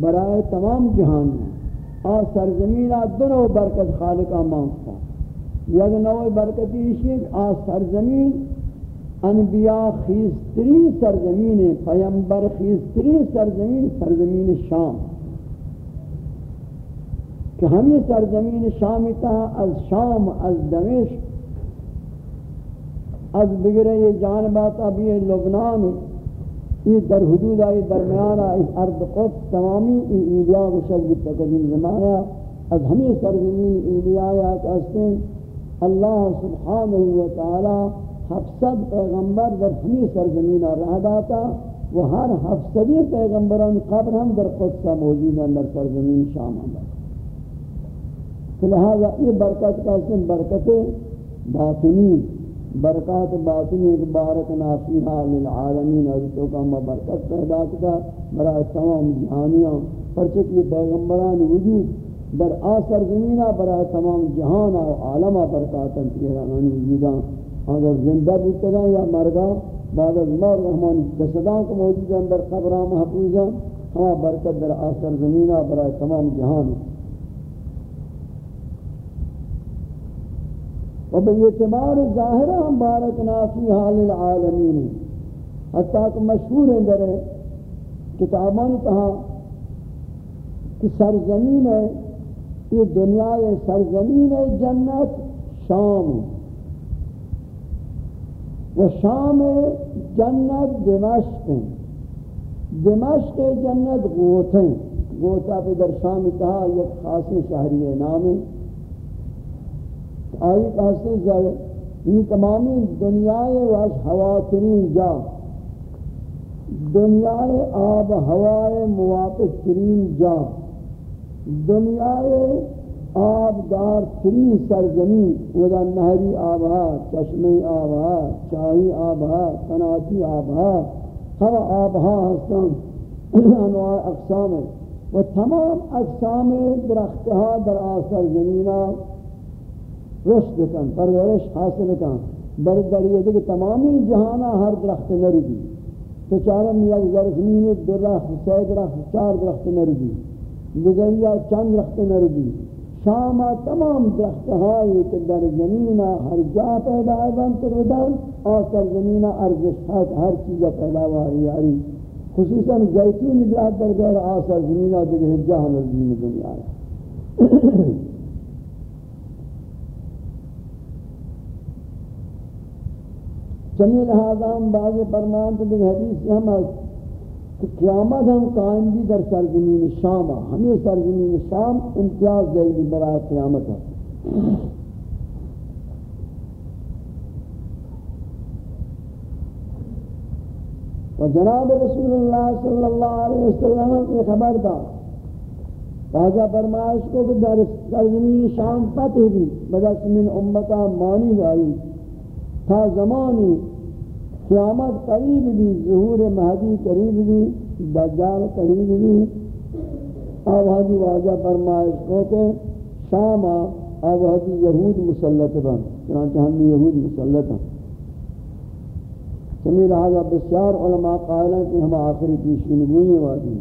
برائے تمام جہان آ سرزمین دنو برکت خالقہ مانگتا یک نوع برکتی اسی آ سرزمین انبیاء خیستری سرزمین پیمبر خیستری سرزمین سرزمین شام۔ کہ ہمیں سرزمین شام تا از شام، از دمشق، از بگرے یہ جانبات ابھی لبنان۔ یہ در حدود آئی درمیان آئی ارد قدس تمامی ایلیا کو شکل تقدیم زمانہ از ہمیں سرزمین ایلیا یا کہتے اللہ سبحانہ وتعالی حفصد پیغمبر در ہمیں سرزمین رہ داتا وہ ہر حفصدی پیغمبران قبر ہم در قدس موجود ہیں در سرزمین شام اندر لہذا یہ برکت کا اسم برکت باطنی. برکات باطنی بارک نافیہ للعالمین اور تو کا برکت پیدا کیا برای تمام جہانیاں پرچک یہ پیغمبران وجود در آسر زمینہ برای تمام جہان و عالمہ برکاتا تیران وجودا اگر زندہ بودتا یا مرگا بعد از مار رحمان جسدان کو موجود اندر قبرہ محفوظا ہما برکت در آسر زمینہ برای تمام جہان و بے اعتبار ظاہرہ ہم بارکنا فی حال العالمین حتیٰ کہ مشہور ہے در کتابان کہا کہ سرزمین ہے یہ دنیا ہے سرزمین ہے جنت شام و شام جنت دمشق ہیں دمشق جنت غوت ہیں غوطہ پہ در شام کہا یک خاصی شہری نام ہے آئی کہتے ہیں یہ تمامی دنیای واش ہواترین جا۔ دنیای آب ہوائے موافق ترین جا۔ دنیای آب دار ترین سرزمین۔ ودا نہری آبها چشمی آبها چاہی آبها تناتی آبها ہر آبها ہاں ہستن انواع اقسام و تمام اقسام درختها در آسر زمینہ رشد کن پرورش حاصل کن. بر دریئے دیکھ تمامی جہانا ہر درخت نردی تو چارم یک زرزمین درخت سی درخت چار درخت نردی دیگریا چند درخت نردی شاما تمام درخت ہائی کہ در زمین ہر جا پیدا ایبان تردن آسر زمین ارزش حق ہر چیز پیدا واری یاری. خصوصا زیتون درخت در غیر آسر زمین دیگر جہاں نزدین دنیا ہے چمی لہذا ہم بعض فرمان تو دیکھ حدیث ہم کہ قیامت ہم قائم بھی در سرزمین شام ہمیں سرزمین شام امتیاز دے گی برای قیامت ہے و جناب رسول اللہ صلی اللہ علیہ وسلم یہ خبر دا راجہ فرمائش کو کہ در سرزمین شام فتح بھی بدست من امتا مانی دائی تا زمانی قیامت قریب بھی ظہور مہدی قریب بھی دجال قریب بھی آوازی واجہ فرمائش کو کہ شام آوازی یہود مسلط بن، چنانچہ ہم یہود مسلط ہیں۔ سمی لہذا بسیار علماء قائلہ کہ ہم آخری پیشین گوئی وادی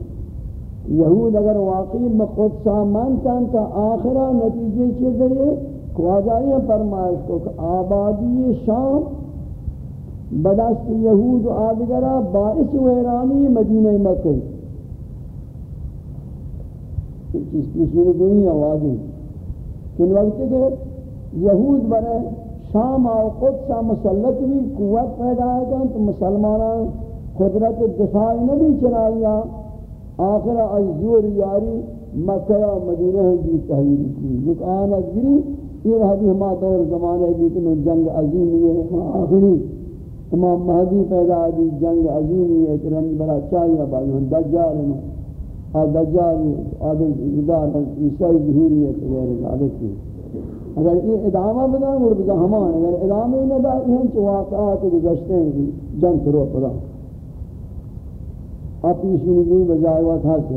یہود اگر واقعی مخود سامان تا آخرہ نتیجے کے ذریعے خواجائی فرمائش کو کہ آبادی شام بدست یہود و آدگرہ باعث ویرانی مدینہ مکہ چیز پیشنی کوئی آوازی کن وقت کہ یہود بنے شام و قدسہ مسلط بھی قوت پیدا ہے تو مسلمانان قدرت دفاع نبی چنائیا آخر ازور یاری مکہ و مدینہ بھی جی تحویل کی۔ یک آنت گری یہ حدیث ما دور زمانے بھی کہ جنگ عظیم یہ ہاں، آخری۔ امام مہدی پیدا دی جنگ عظیم ہے ترن بڑا چاہیے بعد ہم دجال ہیں۔ اور دجال آدھے ادار عیسائی ظہوری ہے غیر ذالک کی اگر یہ ادامہ بنا اور ہمان اگر ادامہ نہ دا یہ ہم واقعات گزشتے ہیں جنگ کرو پڑا۔ آپ اس میں بجائے ہوا تھا کہ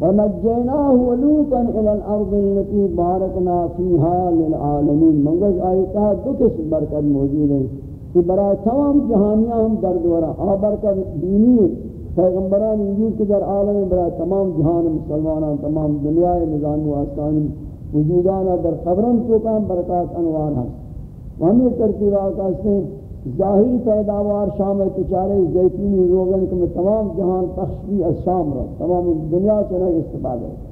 ونجيناه ولوطا الى الارض التي باركنا فيها للعالمين. منگز آیتا دو کس برکت موجود ہیں. کہ برای تمام جہانیاں ہم در دورا آبر کا دینی پیغمبران انجور کے در عالم برای تمام جہان مسلمانان، تمام دنیا نظام و آسان وجودانا در خبرن تو کام برکات انوار ہیں ہمیں ترتیبات آستے ظاہری پیداوار شام تچارے زیتونی روغن کہ تمام جہان پخش بھی از شام رہا تمام دنیا چنہ استفادہ ہے۔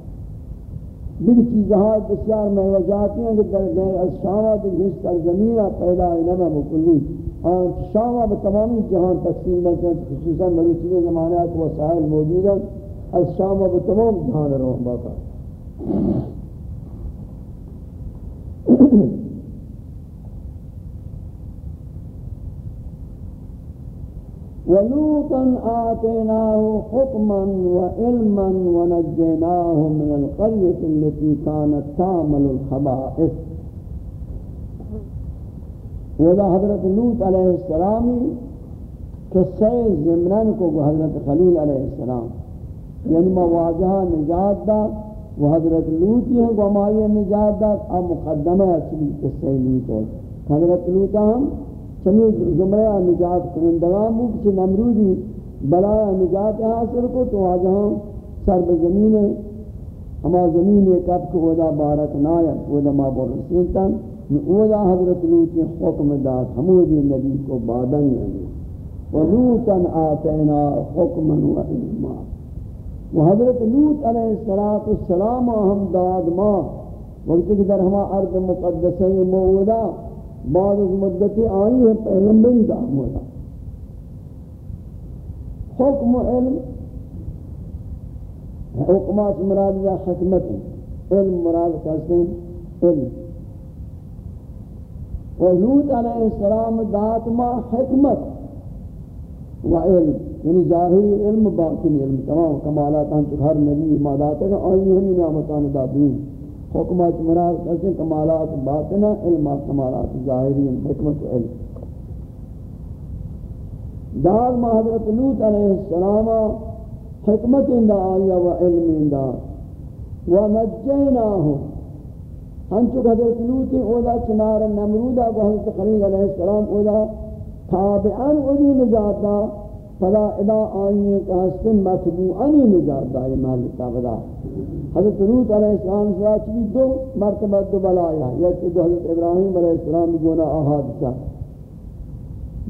دیکھ چیزہاں بسیار میں وجاتی ہیں کہ در گئے از شامہ دیکھ اس سرزمینہ پیدا ہے، نمہ مکلی۔ اور شامہ بتمامی جہان تقسیم میں چاہتے خصوصاً مروچی زمانہ کو وسائل موجود ہیں۔ از شامہ بتمام جہان رہا باقا۔ ولوطا آتيناه حكما وعلما ونجيناه من القرية التي كانت تعمل الخبائث. وذا حضرت لوط علیہ السلام قصہ زمرن کو حضرت خلیل علیہ السلام. یعنی مواجہہ نجات دا وہ حضرت لوط ہیں گمائی نجات دا مقدمہ اصلی قصہ لوط ہے. حضرت لوط ہم چمی زمرہ نجات کرندگان بو کچھ نمرودی بلایا نجات حاصل کو تو آجہاں سر بزمین ہما زمین کب کو ودا بارک نایت ودا ما برسیلتا ودا حضرت لوتی حکم داد حمودی نبی کو بادن یعنی. ولوتا آتینا حکما و علما. و حضرت لوت علیہ السلام ہم داد ما. وقت کہ در ہما ارض مقدسہ مودا بعد از مدتی آئی ہے، پیغمبری دا مولا حکم و علم حکمات مراد یا حکمت، علم مراد کہتے ہیں؟ علم۔ و علیہ السلام دات ما حکمت و علم۔ یعنی ظاہری علم، باطنی علم۔ تمام کمالات ہم چکہ ہر نبی ما داتا ہے آئی ہمیں نعمتان دادوین حکمت مراد کسی کمالات باطنہ علم کمالات ظاہری حکمت و علم۔ دار ما حضرت لوت علیہ السلام حکمت اندہ آیا و علم اندہ۔ و نجیناہو۔ ہنچو حضرت لوت اولا چنار نمرودہ و حضرت خلیل علیہ السلام اولا تابعان اولی نجاتا فلا ادا آئیے کہ ہستن مطبوعانی نجات دائی مالکہ بدا حضرت روت علیہ السلام سے آچوی دو مرتبہ دو بلایا یا کہ دو حضرت ابراہیم علیہ السلام گونا آہاد سا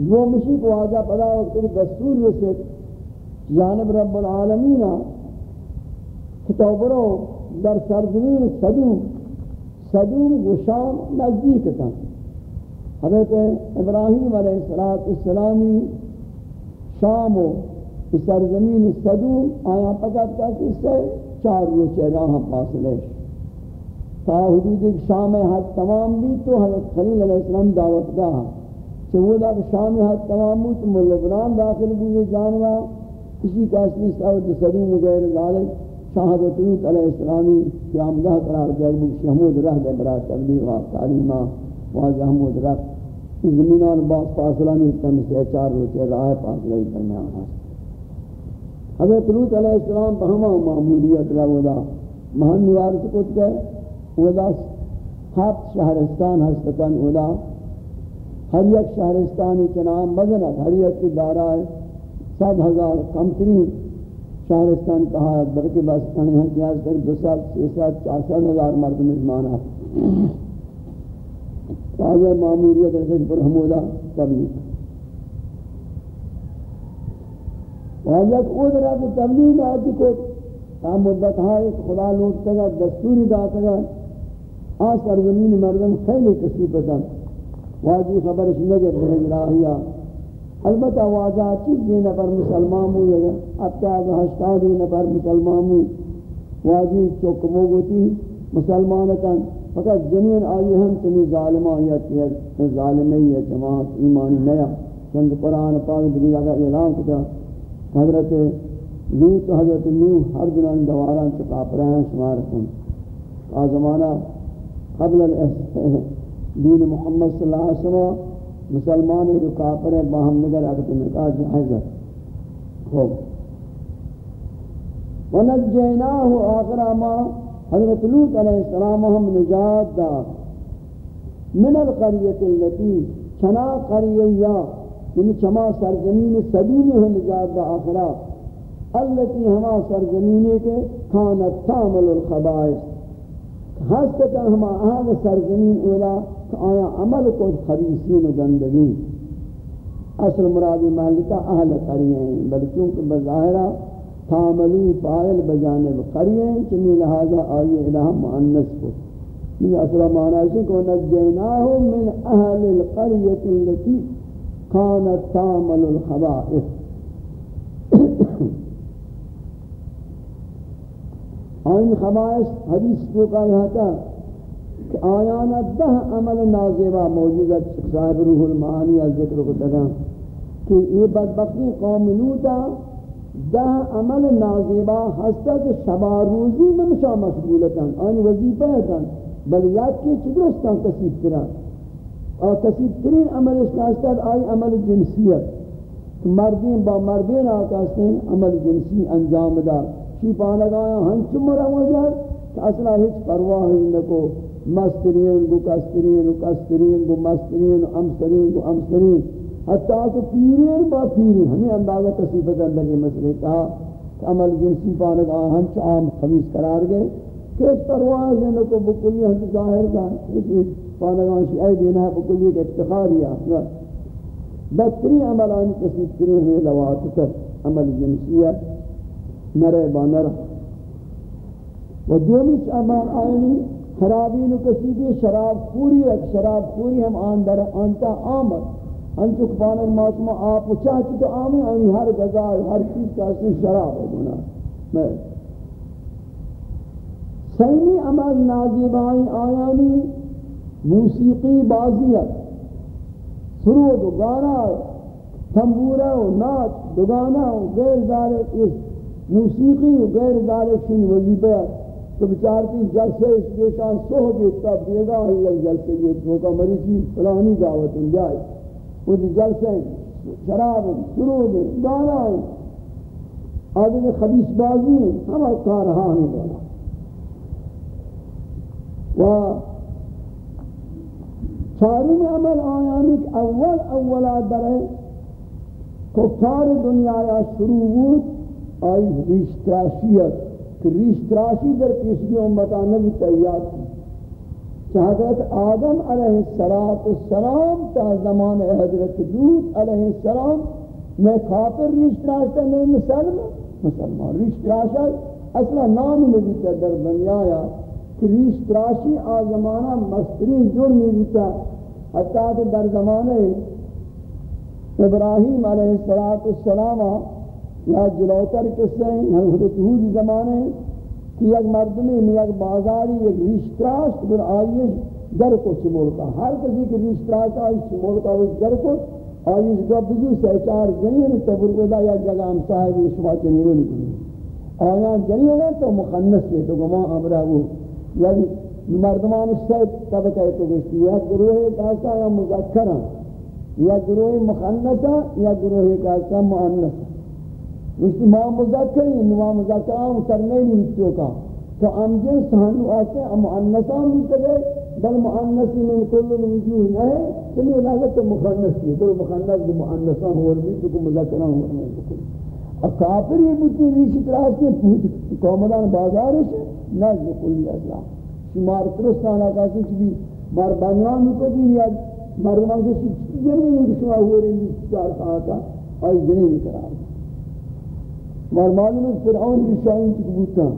وہ مشی کو آجا پدا وقت دستور رسید. جانب رب العالمین کتاب رو در سرزمین صدوم. صدوم گشام نزدیک تھا. حضرت ابراہیم علیہ السلامی شام و سرزمین صدوم آیا پکت کا کہ سے چار روچے راہ فاصلے تا حدود ایک شام حد تمام بھی تو حضرت خلیل علیہ السلام دعوت گاہ چہودہ کہ شام حد تمام بھی تو ملبنان داخل بھی جانوا کسی کا اصلی سعود صدوم وغیر ذالک شاہدت روت علیہ السلامی قیام گاہ قرار دیا کہ شہمود رہ دے برا تبلیغ و تعلیمہ واضح حمود رکھ زمینان باس فاصلہ نہیں تم سے چار روچے راہ فاصلہ ہی درمیان ہے حضرت لوت علیہ السلام بہما معمولیت را ودا مہن نوارت کت گئے، ودا ہفت شہرستان ہستتن ودا ہر یک شہرستانی کے نام ہر یک کی دارہ سات ہزار کمترین شہرستان کہا ہے، بلکہ بس انہیں احتیاز تک دو سال، سی سات چار سال ہزار مرد مجمانہ تازہ معمولیت رسل پر حمودہ تبلیغ واجب خود را کو تبلیغ آتی کو تا مدت ہے خدا لوٹتا گا دستوری داتا گا آس سرزمین مردم خیلی کسی پتن واجی خبرش نگر بہن راہیا البتہ واجہ چیز دی نفر مسلمان ہو یا اب تاز ہشتا دی نفر مسلمان ہو واجی چوکمو گوتی مسلمانتاں فقط جنین آئی ہم تنی ظالمہ یا ظالمی یا جماعت ایمانی نیا. چند قرآن پاک دنیا کا اعلان کتا حضرت لوت حضرت نوح، ہر دنان دواران سے کافرہ ہیں شمار کن آ زمانہ قبل دین محمد صلی اللہ علیہ وسلم، مسلمان جو کافر ہیں، باہم نگر اگر نکاح جائز ہے خوب۔ ونجیناہ آخر ما حضرت لوت علیہ السلام ہم نجات دا من القریت اللتی چنا قریہ یعنی چما سرزمین سدیم ہے نجات دا آخرہ۔ التي ہما سرزمین کے کانت تعمل الخبائث۔ ہستتا ہما آن سرزمین اولا کہ آیا عمل کو خبیثین و گندگین۔ اصل مرادی محلتا اہل قریہ ہیں، بلکہ چونکہ بظاہرہ تعملی فائل بجانب قریہ ہیں چمی لہذا آئی الہ معنس کو۔ یہ اصل معنی ہے کہ نجیناہم من اہل القریت التي كانت تعمل الخبائث آئین خبائث حدیث کو کہا یہاں تھا کہ آیانا دہ عمل نازیبہ موجودہ صاحب روح المعانی ذکر کو دگا کہ یہ بدبختی قوم لوتا دہ عمل نازیبہ ہستا کہ شبا روزی میں مشاہ مشغولتا آنی وظیفہ ہے بل یاد کی چدرستا کسیب تران اور کسیب ترین عمل اس کا ہستا آئی عمل جنسیت۔ مردین با مردین آکا عمل جنسی انجام دا۔ چی پانگایا ہنچ مرا مجھر کہ اصلا ہیچ پرواہ نکو مسترین گو کسترین گو کسترین گو مسترین گو امسترین گو امسترین۔ حتیٰ کہ پیرین با پیرین۔ ہمیں اندازہ تصیفت اندر یہ مسئلہ کہا کہ عمل جنسی پانک پانگایا ہنچ عام خمیس قرار گئے کہ اس پرواہ نکو بکلی ہنچ ظاہر کا پانگایا شیعی دینا ہے بکلی کے اتخاریا بدترین عمل آنی تصیف ترین ہے لواتکر عمل جنسیت نرے با نرہ و دومی امان آئینی خرابین و کسیدی شراب خوری ہے شراب خوری ہم آن در آنتا آمد انچو کپانک ماتما آپ و چاہتی تو آمی، آنی ہر گزا ہر چیز کا شراب ہے گناہ میں سیمی عمل نازیبائی آیانی موسیقی بازیت سرود و گانا تنبورہ و نات دگانا و غیر ذالک اس موسیقی و غیر ذالک شن وزیبہ تو بچارتی جلسے اس کے شان سوہ کے تب دیگا ہی یک جلسے یہ موقع مریضی فلانی دعوت جائے۔ وہ جلسے شراب سرود گانا آدمی خبیص بازی ہیں، ہم کار ہاں نہیں دولا و چاروں عمل آیانی کہ اول اولا درے کفار دنیا یا شروع بود آئی ریشتراشیت کہ ریشتراشی در پیشگی امتا نبی تیار کی حضرت آدم علیہ السلام تا زمان حضرت دود علیہ السلام میں کافر ریشتراشتا نہیں مسلم مسلمان. ریشتراشا اصلا نام نبی تا در دنیا یا کہ ریشتراشی آزمانہ مسترین جرمی بیتا حتیٰ کہ در زمانے ابراہیم علیہ السلام یا جلوتر قصے ہیں ہم حضرت حود زمانے کہ یک مردمی میں یک بازاری، یک ریشتراش در آئیے در کو چمول کا ہر کسی کی ریشتراش آئی چمول کا اس در کو آئیے کو بجو سہچار جنین تبر کو دا یا جگہ ہم صاحب شما چنینو نکنی آیا جنین ہے تو مخنص ہے تو گمان امرہ وہ یا مردمان سید طبقہ تو گشتی یا گروہ کاسا یا مذکرہ یا گروہ مخنصہ یا گروہ کاسا مؤنثہ وشتی ما مذکرین ما مذکران کرنے نہیں وچو کا تو ام جنس ہنو آتے ام مؤنثان بھی تگے بل مؤنثی من کل الوجوہ نہیں تمی لازم تو مخنث ہے تو مخنث بھی مؤنثان ہو رہی تو مذکران ہو رہی اور کافر یہ بوتی ریشی تراس کے قومدان بازار ہے نہ کلی اللہ شمار ترستان آقا سے چلی مار بنیان کو یا مردمان سے جنی نہیں شما؟ ہو رہی چار ساعتا آئی جنی نہیں قرار مار معلوم ہے فرعون کی شاہین کی بوتا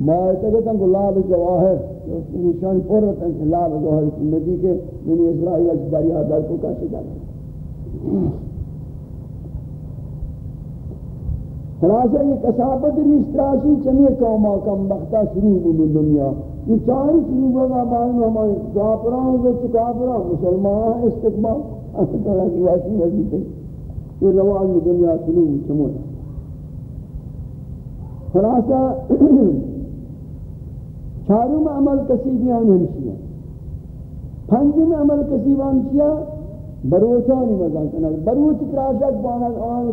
ما تگتا کو لال جواہر نشان پر رہتا ہے لال جواہر کی ندی کے منی اسرائیل اچھ دریا در کو کاشے جاتا خلاصہ یہ کسابت رشتراشی چمی قوما کم بختہ شروع بھی دنیا۔ یہ چاری شروع ہوگا معلوم ہمارے کافران کو کافران مسلمان استقبال۔ طرح کی واسی وزیتے یہ رواج دنیا شروع چمونا خلاصہ چاروں عمل کسیبیان ہمشیہ۔ پنجم عمل کسیبان چیا بروچانی مزان کنگ بروچ کراشک بانک آن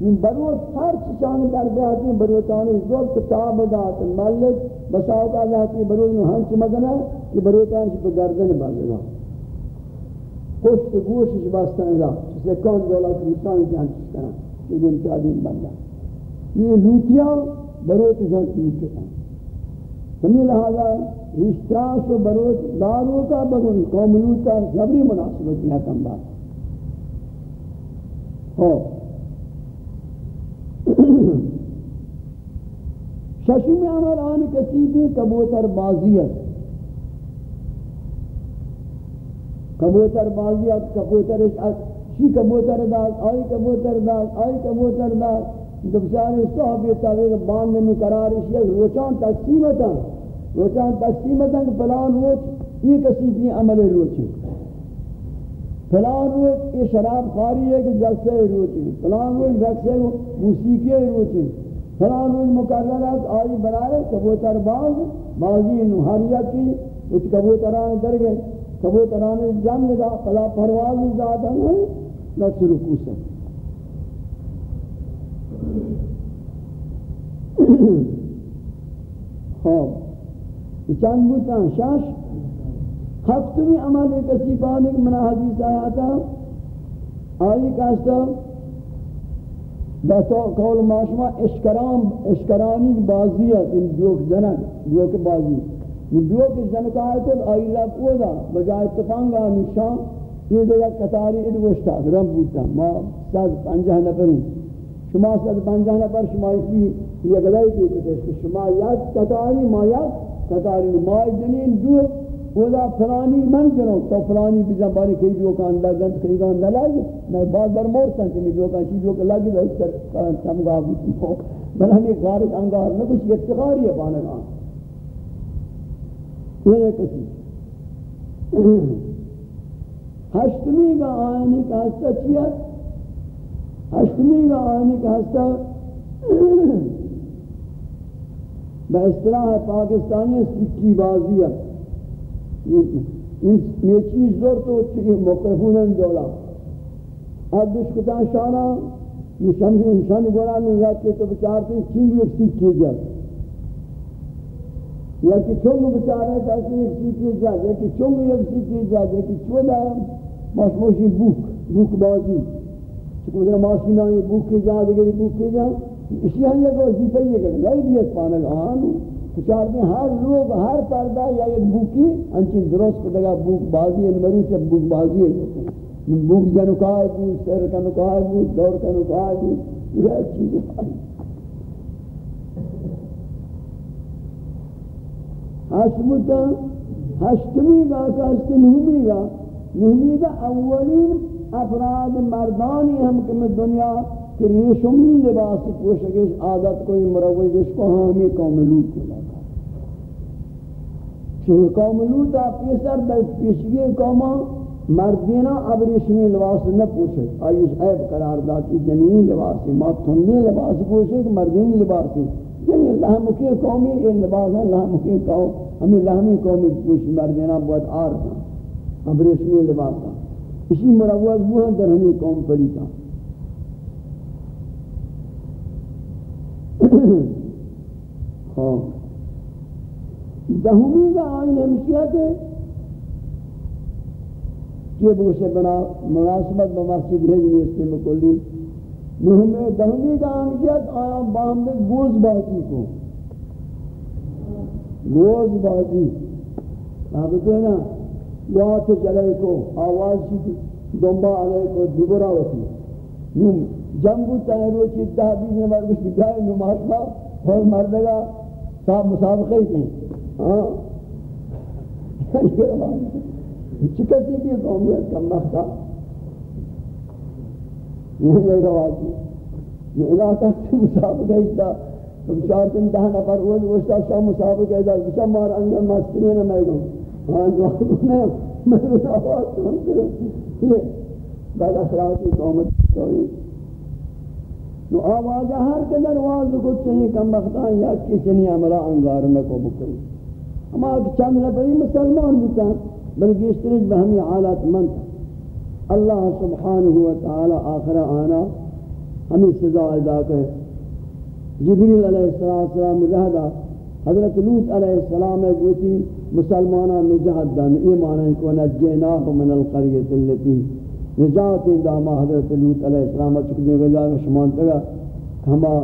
چنگ عیبا بروچ ہر چشان در بیاتی بروچانی زور کتاب دات ملک بساوت آجاتی بروچ ہنچ مگنا کہ بروچانی پر گردن بگنا پشت گوشش بستن را جسے کون دولت روسان جان چکران یہ دن چادین بندہ۔ یہ لوتیاں بروت جان لوتیاں ہمیں لہذا اشتراس و بروت داروں کا بگن قوم لوتا زبری مناسبت یہ کم بات۔ ہو ششم عمر آن کسی بھی کبوتر بازیت کبوتر بازیات کبوتر شی کبوتر داد آئی کبوتر داد آئی کبوتر داد تو بچارے صحابی تاویق باندھ میں قرار اشیاء روچان تقسیمتا روچان تقسیمتا کہ پلان روچ یہ کسی بھی عمل روچی پلان روچ یہ شراب خاری ہے کہ جلسے روچی پلان روچ جلسے موسیقی روچی پلان روچ مقررات آئی برائے کبوتر باز، بازی نوحاریہ کی اس کبوتران در گئے کبوتران جنگ دا، فلا پرواز زیادہ نہیں نفس رکو سے خواب چند بوتا شاش ہفتمی عمل کسی پانے کہ منہ حدیث آیا تھا، آئی کہتا کہستا بہتا قول ماشما اشکران اشکرانی بازیت ان جوک جنگ جوک بازیت جو کہ جنکار کو آئی رب اودا بجائے تفانگا نشان یہ دیگا کتاری ادوشتا رب بودتا ما ساد پنجہ نفرین شما ساد پنجہ نفر شما اسی یہ گلائی کی کتے شما یاد کتاری ما یاد کتاری ما جنین جو اودا فلانی من جنو تو فلانی بجا باری کئی جو کا اندہ گند کئی گا اندہ لگی میں بعد بار مورتا کہ میں جو کا چیز جو کا لگی دا اس طرح سمگا بودتا بلانی غارت انگار نہ کچھ اتقاری ہے پانگا یہ کسی ہشتمی کا آئینی کا حصہ چیا ہشتمی کا آئینی کا حصہ با اصطلاح پاکستانی سکی بازی ہے۔ یہ چیز زور تو چکی مقرفون دولا اب دشکتان شانا یہ سمجھے نشانی نشانی گونا میں رکھتے تو بچارتے چنگی ایک سکی جاتے یا کہ چونگ بچارے کہتے ہیں ایک چیز جا یا کہ چونگ ایک چیز جا یا کہ چودا ماشموشی بوک بوک بازی. چکو در ماشین آئی بوک کی جا دیگر بوک کی جا. اسی ہم یہ کو وظیفہ یہ کہ لائی دیت پانک آنو. چار دیں ہر لوگ، ہر پردہ یا ایک بوکی انچین درست کو دگا بوک بازی ہے مری سے بوک بازی ہے۔ بوک جنکائے بود سر کا نکائے بود دور کا نکائے بود یہ چیز ہے۔ حسبتا ہشتمی گا کا ہشت نہمی گا۔ نہمی گا اولین افراد مردانی ہم کہ دنیا کہ ریشمی لباس پوشکش عادت کوئی مروجش کو ہمی قوم لوت کو لگا چون قوم آپ پیسر در پیشگی قوما مردینا اب ریشمی لباس نہ پوشک آئیش عیب قرار دا کی جنینی لباسی ما تھنی لباس پوشک مردینی لباسی یعنی لحم کی قومی یہ لباس ہے لحم کی قوم ہمیں لحمی قومی پوش مردینا بہت آر تھا۔ اب رسمی لباس تھا۔ اسی مروض وہ ہیں در ہمیں قوم پری تھا ہاں دہمی کا آئین ہمشیت ہے کہ وہ سے بنا مناسبت بمسجد بھیجنی اس میں مکلی. نہمی دہمی کا آنجیت آیا بام میں گوز باتی کو؟ گوز باتی. ثابت ہے نا یاد چلے کو. آواز کی دنبا علیہ کو دبرا ہوتی نم جنگو تہرو چی تحبیز میں مرگش گائے نماز با اور مردگا صاحب مسابقے تھے ہاں؟ چکتی کی قومیت کم بختا یہ یہ روایت یہ علاقہ سے مسابقہ تھا۔ تم چار دن دہاں نفر وہ وشتا شاہ مسابقہ تھا۔ بچا مار اندر مستری نہ میں گوں ہاں جو میں میں آواز سنتے یہ بعد اخراج کی قومت ہوئی نو آواز ہر قدر واز کو چاہیے کم بختان یا کسی عملہ انگار میں کو بکری۔ اما چند نفری مسلمان بتا بلکہ اس طرح بہمی حالات من تھا اللہ سبحانہ و تعالی آخر آنا ہمیں سزا ادا کرے۔ جبریل علیہ السلام رہ حضرت لوت علیہ السلام گوتی مسلمانہ نجات دن ایمان کو نجیناہ من القریت اللتی نجات داما حضرت لوت علیہ السلام چکنے گا جاگا شمان تگا۔ ہما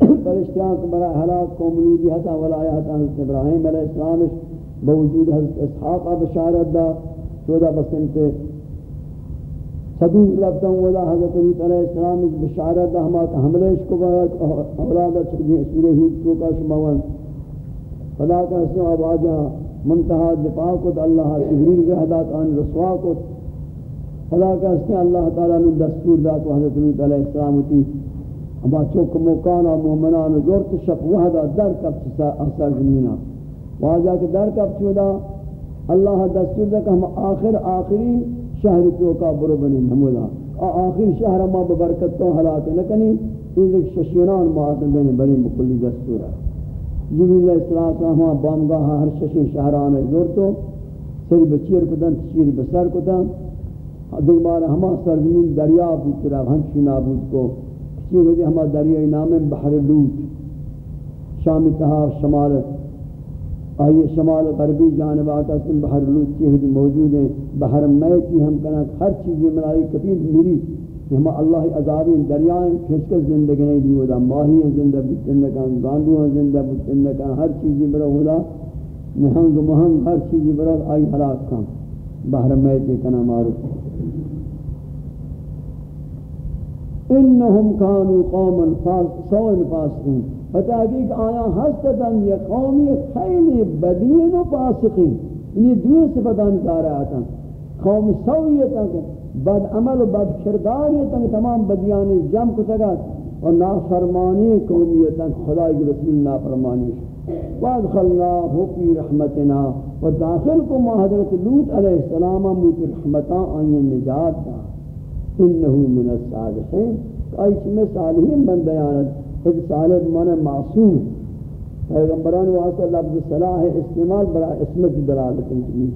پرشتیان کو برای حلاق قوم لوتی حتا ولایا حتا حضرت ابراہیم علیہ السلام بوجود حضرت اسحاق بشارت دا، چودہ بسنت صدوق لفتا ولا حضرت لوت علیہ السلام بشارت دا ہما کا حملش کو برای اولادا چکنے سورہ ہید کو کا شماوان خدا کا حسن آباجہ منتہا دفاع کو اللہ تحریر کے حدات آن رسوا کو خدا کا حسن اللہ تعالیٰ نے دستور دا کو حضرت نوت علیہ السلام کی اما چوک موکانا مومنان زورت شق وحدا در کب چسا اثر زمینہ واجہ کہ در کب چودا اللہ دستور دا کہ ہم آخر آخری شہر چوکا برو بنی نمودا آخری شہر ما ببرکت تو حلاک نکنی یہ ششینان معاصر بین بنی مکلی دستور ہے. جبریل علیہ السلام ہم بامگاہ ہر ششی شہران زور تو، سری بچیر کتن تشیر بسر کتن دوبارہ ہما سرزمین دریا بود ترا ہنچی نابود کو۔ کسی وجہ ہما دریای نام بحر لوت شام تہا شمال آئیے شمال غربی جانب آقا سن بحر لوت کی ہوئی موجود ہیں۔ بحر میتی ہم کنا ہر چیزی ملائی کفید میری ہم اللہ عذابی دریائیں کھس کر زندگی نہیں دی ہودا۔ ماہی ہیں زندہ بچن کان گاندو ہیں زندہ بچن کان ہر چیزی برا ہودا۔ مہنگ مہنگ، ہر چیزی برا آئی حلاک کام بحر میتے کنا معروف انہم کانو قوما سوئن فاسقین۔ فتحقیق آیا ہستتاً یہ قومی خیلی بدین و فاسقین۔ یعنی انہی دوئے صفتانی دارا آتا قوم سوئیتا کہ بد عمل و بد کرداری تنگ تمام بدیانی جم کو تگا اور نافرمانی قومیتا خدای رسول نافرمانی شکل وادخلناه فی رحمتنا و داخل کو ما حضرت لوط علیہ السلام موت رحمتاں آئین نجات دا انہو من الصالحین۔ ایچ میں صالحین بن بندیانت ایک صالح من معصوم۔ پیغمبران واسطہ لفظ صلاح استعمال برا اسمت دلالت انتمی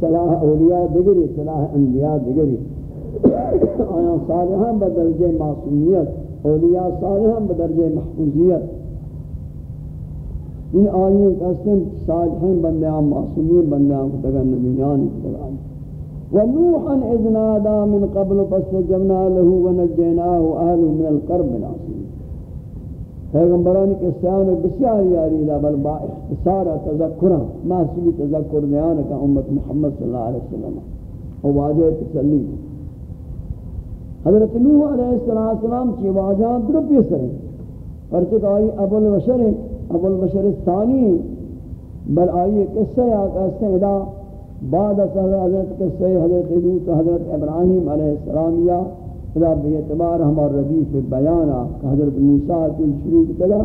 صلاح اولیاء دگری، صلاح انبیاء دگری۔ آیا صالحان بدرجہ معصومیت، اولیاء صالحان بدرجہ محفوظیت۔ یہ آئین قسم صالحین بندیاں معصومین بندیاں کو تگا نبیان کو ونوحا اذ نادا من قبل فاستجبنا له ونجيناه اهله من الكرب العظيم پیغمبران کے سیان بسیار یاری دا، بل با اختصار تذکرہ محسوبی تذکر دیان کا امت محمد صلی اللہ علیہ وسلم و واجہ تسلی. حضرت نوح علیہ السلام کی واجہ در پیسر ہیں پرچک آئی ابو البشر ابو البشر ثانی بل آئی قصہ یا قصہ ادا بعد از حضرت قصہ حضرت نوح حضرت ابراہیم علیہ السلام یا ادا بے اعتبار ہمار ردیف بیانا کہ حضرت موسیٰ کل شروع کتا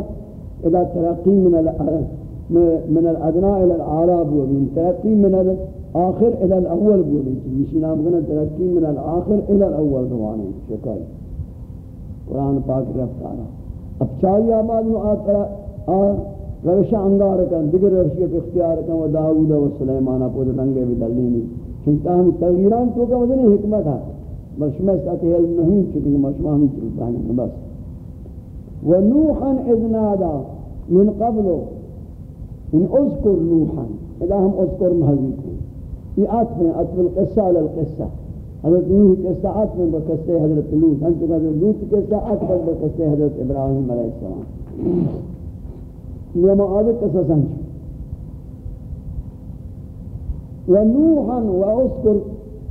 ادا ترقی من الارض من الادناء الى العراب ومن ترقی من الاخر الى الاول بولی چیزی نام کنا ترقی من الاخر الى الاول دوانی شکای. قرآن پاک رفتارا اب چاہی آباد میں ہاں، آتا روش انگار کن، دیگر روشی پر اختیار کن و داود و سلیمانہ پود رنگے بھی دلینی چونکہ ہم تغییران تو کا وزنی حکمت ہے۔ بس میں ساتھ علم نہیں چکی مشما ہم چلتا ہے بس۔ ونوحا اذ نادا من قبل، ان اذكر نوحا۔ اذا هم اذكر مهزيكم یہ عطف ہے عطف القصہ علی القصہ۔ حضرت نوح قصہ عطف ہے بقصہ حضرت لوط۔ انتو کہ حضرت لوط قصہ عطف ہے بقصہ حضرت ابراہیم علیہ السلام۔ یہ معاذ قصہ سنچ ونوحا واذكر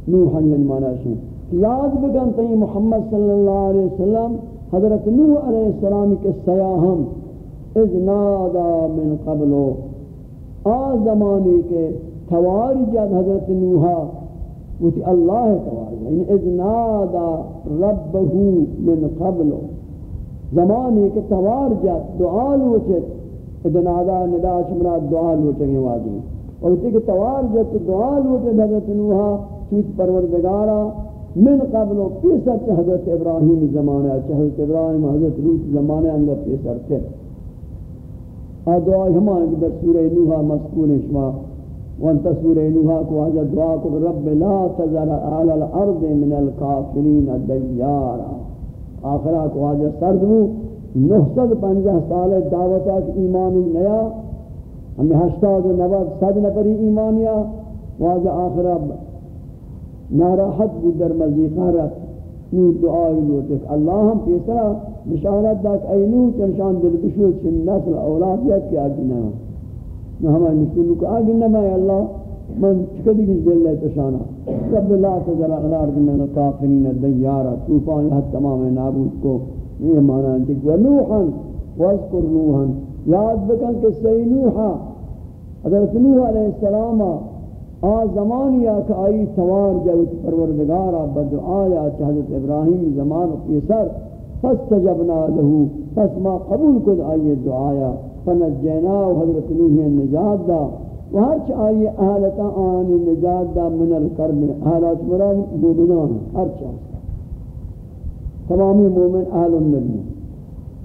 نوحا یعنی معنی شنو یاد بگن تئی محمد صلی اللہ علیہ وسلم، حضرت نوح علیہ السلام کے سیاہم، اذ نادا من قبلو آ زمانے کے توار جد حضرت نوحا وتی اللہ توار یعنی اذ نادا ربہو من قبلو زمانے کے توار جد، دعا لوچت اذ نادا ندا شمرا دعا لوچنگے واجی۔ اور اسی کے توار جد دعا لوچت حضرت نوحا چوت پروردگارا، من قبل و پیسر چه حضرت ابراہیم زمانہ چه حضرت ابراہیم، حضرت روت زمانہ انگا پیسر تھے دعا ہمان کی در سورہ نوحا مسکول شما۔ وانتا سورہ نوحا کو حضرت دعا کو، رب لا تذر على الارض من الكافرین دیارا۔ آخرہ کو حضرت سرد ہوں نحصد پنجہ سال دعوتا کی ایمان نیا. ہمیں ہشتاد و نواد صد نفری ایمانیا. واجہ آخرہ ناراحت بود در مزیقہ رکھ نو دعائی لوٹے کہ اللہ ہم پیسرا بشارت دا کہ اینو چنشان دل بشوت چن نسل اولاد یک کی آگی نما نو ہمیں نسلو کہ آگی نما اللہ من چکدی کس بلے تشانا رب اللہ تذر اغلار من کافرین دیارا. توفان حد تمام نابود کو. یہ مانا انتک ونوحا واذکر نوحا یاد بکن کہ سی نوحا حضرت نوح علیہ السلام، آ زمانی کہ آئی توار جوت پروردگارا بدعایا چہ حضرت ابراہیم زمان و فاستجبنا له پس ما قبول کد آئی دعایا، فنجینا و حضرت نوح نجات دا. و ہرچ آئی اہلتا آنی نجات دا من القرب اہلات مران مومنان ہرچ آئی. تمامی مومن اہل النبی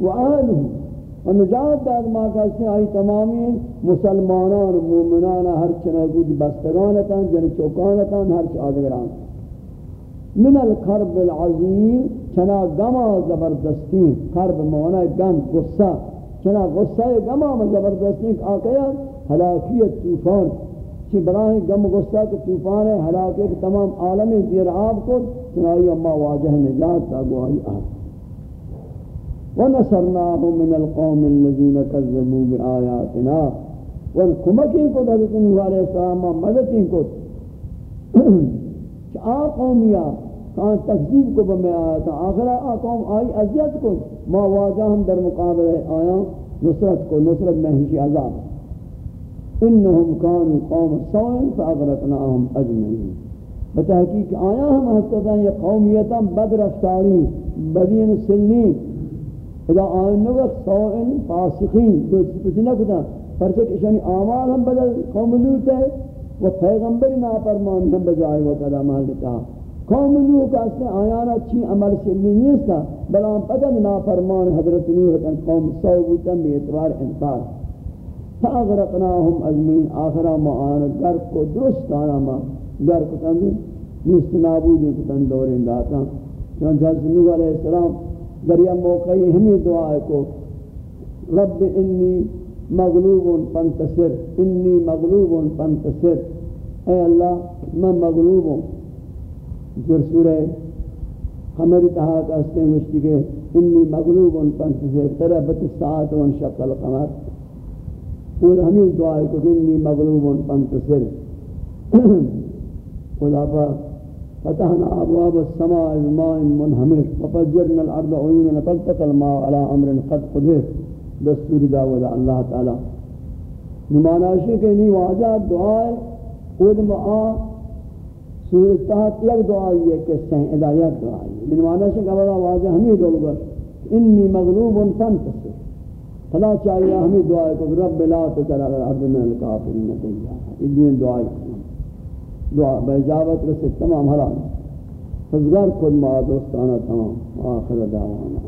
و اہلہ و نجات داد ما کسی آئی تمامی مسلمانان و مومنان ہر چنہ گود جن چوکانتان، ہر چ آدگران من القرب العظیم، چنا گما زبردستی قرب مونا گم غصہ۔ چنا غصہ گما زبردستی آکیا ہلاکیت، طوفان۔ چی براہ گم غصہ کے طوفان ہے ہلاکیت تمام عالم زیر آب کو چنائی اما واجہ نجات تا گواہی آتا ونصرناه من القوم الذين كذبوا بآياتنا۔ ونكمكين قد حضرت نوح علیہ السلام مددین کو۔ کہ آ قومیا کان تکذیب کو بمی آیا تھا۔ آخر آ قوم آئی عذیت کو۔ ما واجہ ہم در مقابل آیا۔ نصرت کو، نصرت میں ہمشی عذاب۔ انہم کانوا قوم سوئن فاغرقناهم اجمعین بتحقیق آیا ہم حسدتا یہ قومیتا بد رفتاری بدین سلین اذا آن نوق سوئن فاسقین، دو چیزی نکتا، پرچہ کہ اشانی آمال ہم بدل قوم لوت ہے و پیغمبر نافرمان ہم بجائے وقت ادا مالتا قوم نوح کا اس نے آیانا چی عمل سے نہیں تھا بلان پتہ نافرمان حضرت نوح کن قوم سو بوتن بے اعتبار انسان فاغرقناهم اجمین آخرا ما آن گرک کو درست آنا ما گرک کتن دی نیست نابودی کتن دورین داتا. چون جلس نوح علیہ السلام در یہ موقعی ہمیں دعا کو. رب انی مغلوب پنتصر انی مغلوب پنتصر اے اللہ میں مغلوب ہوں در سورہ ہماری تہا کا استے مشتی کے انی مغلوب پنتصر تربت الساعت وانشق القمر. اور ہمیں دعا کو انی مغلوب پنتصر خدا پاک فتحنا ابواب السماء بماء منهمر، وفجرنا الارض عيونا فالتقى الماء على امر قد قدر. دستور داود اللہ تعالی. نماناشی کے نہیں واجہ دعائے، خود معا سورت تحت یک دعائی ہے کہ سہیں ادایت دعائی ہے. نماناشی کا بڑا واجہ ہمیں دولگر انی مغلوب فانتصر. فلا چاہیے ہمیں دعائے کو رب لا تجر على الارض من الكافرین دیجا یہ دعائی دعا باجابت رسے تمام حرام۔ فزگار خود ما دوستانہ تمام۔ آخر دعوانا۔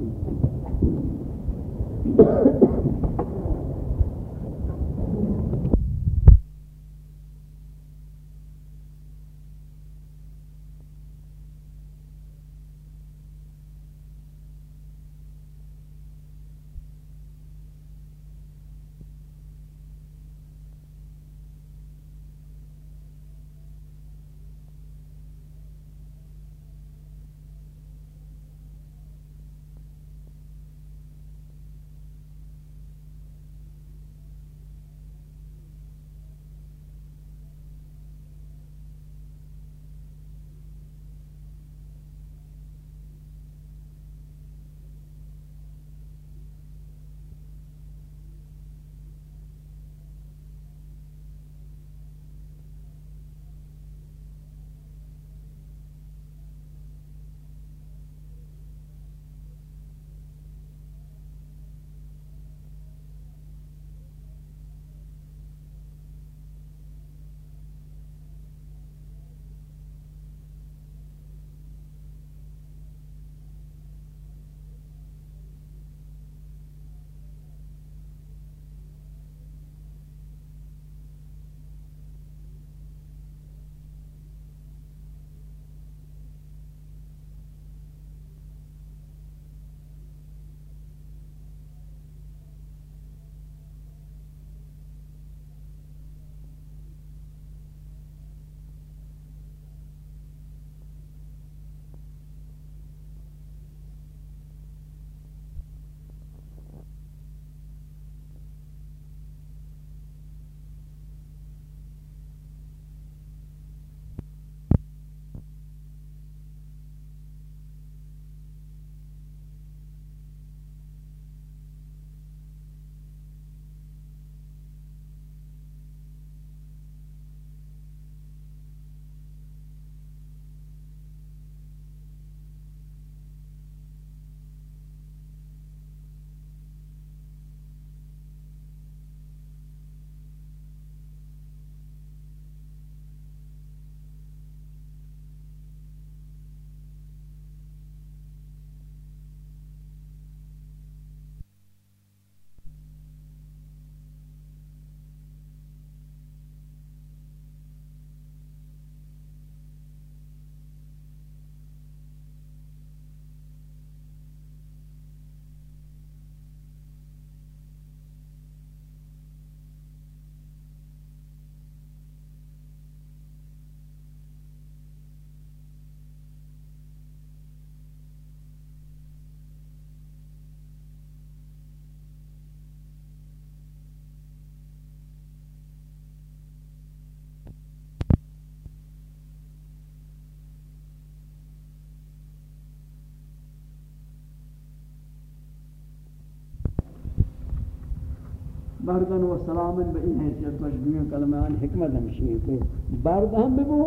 بردن و سلامن به این حیثیت مشبوعی کلمان حکمت ہمشی یعنی ہے کہ برد ہم ببو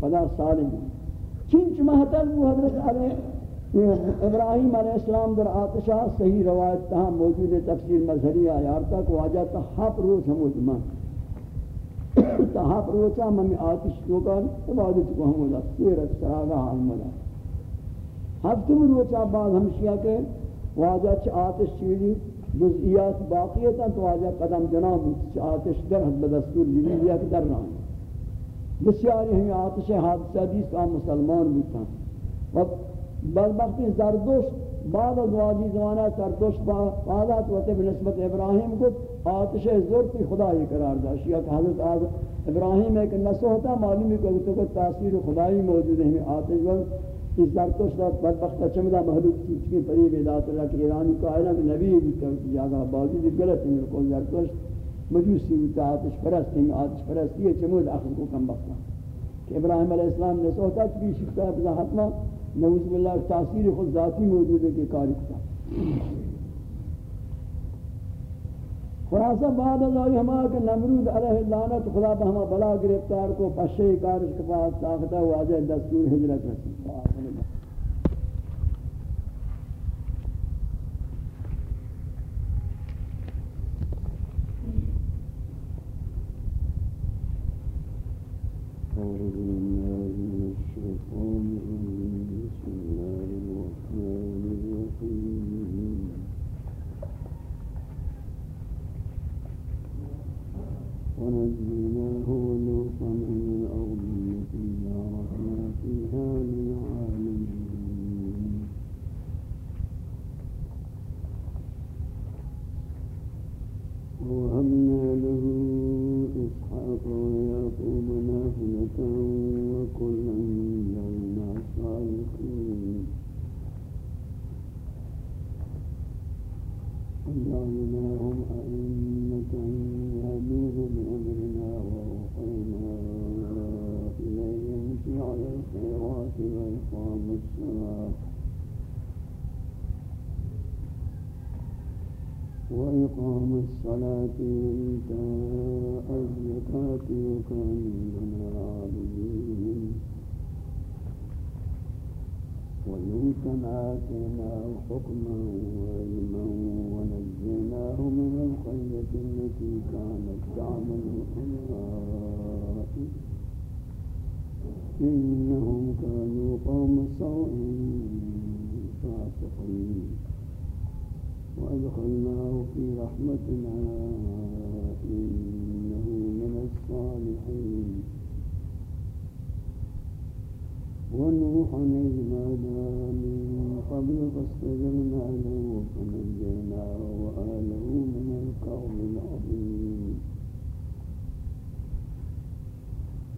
فدا سالم. چنچ محتل بو حضرت علیہ یعنی ابراہیم علیہ السلام در آتشہ صحیح روایت تہاں موجود تفسیر مظہری آیار تک واجہ تحاپ روز ہم اجمان تحاپ روچا ممی آتش تو کر عبادت کو ہم اجا سیرت سراغہ حال مدہ ہفتم روچا بعد ہمشیہ کے واجہ چھ آتش چیلی جزئیات باقیتا تو آجا قدم جناب آتش در حد بدستور جبیلیہ کی در رہا ہے۔ بسیاری ہمیں آتش حادثہ دیس کا مسلمان بودتا و بدبختی زردوش بعد از واجی زمانہ زردوش بعدات وقت بنسبت ابراہیم کو آتش زورتی خدای قرار داشت۔ یا کہ حضرت ابراہیم ایک نسو ہوتا معلومی کو تاثیر خدای موجود ہے، ہمیں آتش وقت اس زرتوش را بدبخت چمدا محلوق چیز کی پری بیدات اللہ کہ ایرانی کو آئینا کہ نبی بھی کہ جاگا باوجود غلط ہے کو زرتوش مجوسی ہوتا آتش پرست ہیں، آتش پرستی ہے چمود آخر کو کم بختا کہ ابراہیم علیہ السلام نے سوتا چی شکتا ہے بزا حتما نوز باللہ تاثیر خود ذاتی موجود ہے کہ کاری کتا خلاصہ، بعد اللہ ہما کہ نمرود علیہ اللعنت خدا بہما بلا گرفتار کو پشے کارش کے پاس طاقتہ، واجہ، دستور، ہجرت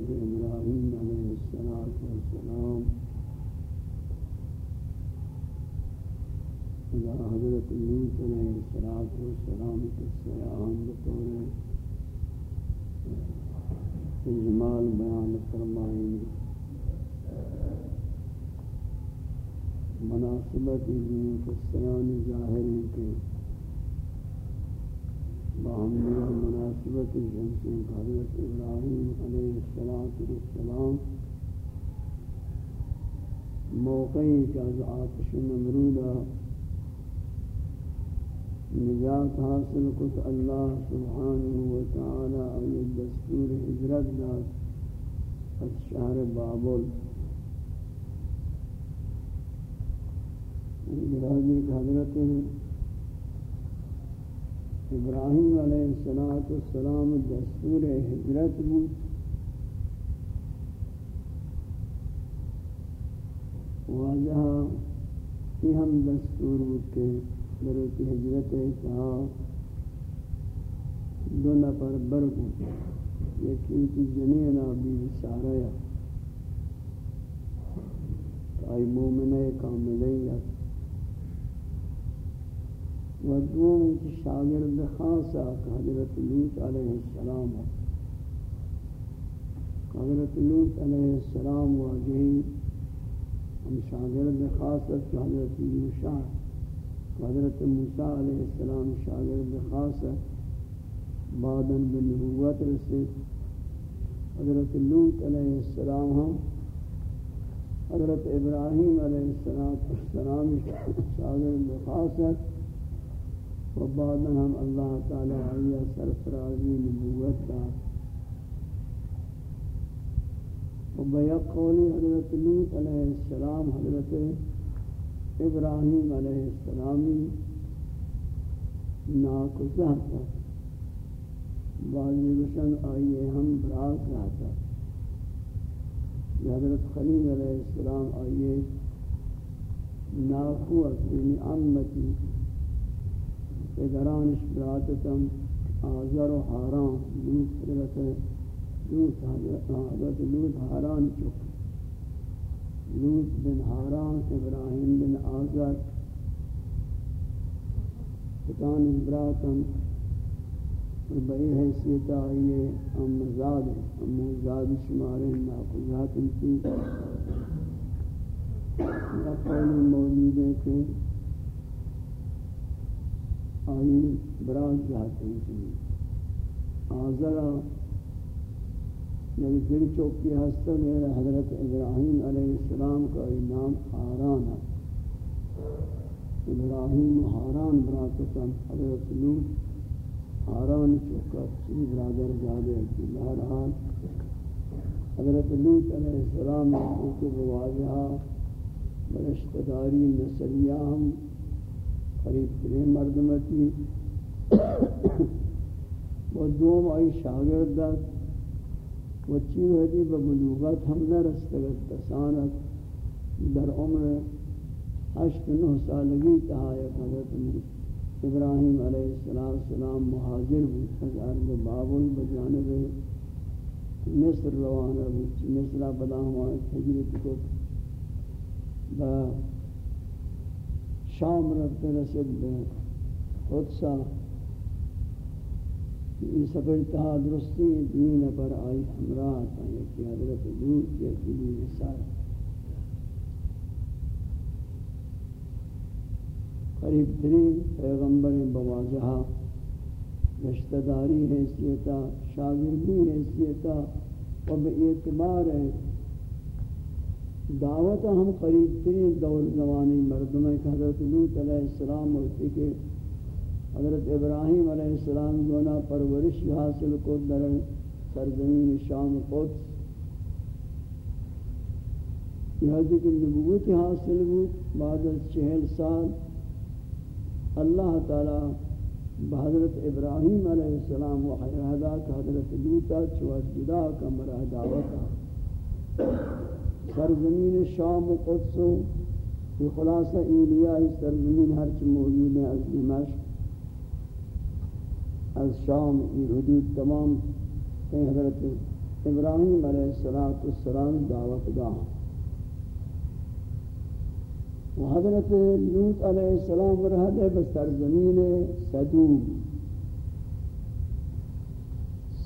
حضرت ابراہیم علیہ السلام اذا حضرت لوت علیہ السلام قصہ عام بطور اجمال بیان فرمائیں۔ مناسبت دین قصیان ظاہر ہیں کہ اللهم مناسبة الشمس من قرية إبراهيم عليه الصلاة والسلام. موقعی که از آتش نمرودا نجات حاصل کت اللہ سبحانه وتعالى تعالی الدستور دستور حجرت داد شهر بابل. حجرت حضرت ابراہیم علیہ السلام دستور ہجرت بود۔ واجہ یہ ہم دستور کے درو حجرت کہا دو نفر برگو یکی کی جنینا بھی سارا یا۔ آئی مومنہ کاملیت و دوم کی شاگرد خاصا حضرت لوت علیہ السلام حضرت لوت علیہ السلام واجہی ہم شاگرد خاصا حضرت یوشا حضرت موسیٰ علیہ السلام شاگرد خاصا بعدن بنبوت رسید. حضرت لوت علیہ السلام ہم حضرت ابراہیم علیہ السلام شاگرد خاصت و بعدن ہم اللہ تعالی علیہ سرفرازی نبوت دا. و بیق قولی حضرت لوت علیہ السلام، حضرت ابراہیم علیہ السلامی ناکزہ تھا. بعضی روشن آئیے ہم براک رہتا حضرت خلیل علیہ السلام آئیے ناکوت یعنی امتی پدرانش براتتم آزر و حاران لوت حضرت لوت حضرت لوت حاران چک. لوت بن حاران، ابراہیم بن آزر پتان براتم بئی حیثیت آئیے ام زاد ام زاد شمارے ناقضات کی قولی موجود ہے کہ آئی براز جاتے ہیں آزرا یعنی دل چوکی ہستا میرا حضرت ابراہیم علیہ السلام کا نام حاران ہے۔ ابراہیم حاران براتتاً حضرت لوت حاران چوکا چی برادر جادے کی۔ بہرحال حضرت لوت علیہ السلام کو بواجہا برشتداری نسلیہ ہم قریب ترین مردمتی و دوم آئی شاگرد داد و چی وحدی ببلوغت ہم نرستگت تسانت در عمر ہشت نو سالگی تحایت حضرت ابراہیم علیہ السلام مہاجر بود. از ارض بابل بجانب مصر روانہ بود. مصر بدا ہوا حجرت کو شام رفت رسد با قدسہ یہ سفر تہا درستی دین پر آئی ہمراہ تا یکی حضرت دور یکی دین سارا قریب ترین پیغمبر بواجہا رشتہ داری حیثیتا شاگردی حیثیتا و بے اعتبار ہے۔ دعوت ہم قریب ترین دور زمانی مردم ہے کہ حضرت لوت علیہ السلام ہوتی کہ حضرت ابراہیم علیہ السلام گونا پرورش حاصل کو در سرزمین شام قدس۔ یہاں کہ نبوت حاصل بود بعد از چہل سال۔ اللہ تعالی بحضرت ابراہیم علیہ السلام و کا حضرت لوتا چوات جدا کا مرہ دعوتا سرزمین شام و قدس و یہ خلاصہ ایلیائی سرزمین ہرچ موجود ہے از دمشق از شام یہ حدود تمام، کہیں حضرت ابراہیم علیہ السلام دعوت گاہ و حضرت لوت علیہ السلام رہتے بستر زمین صدوم۔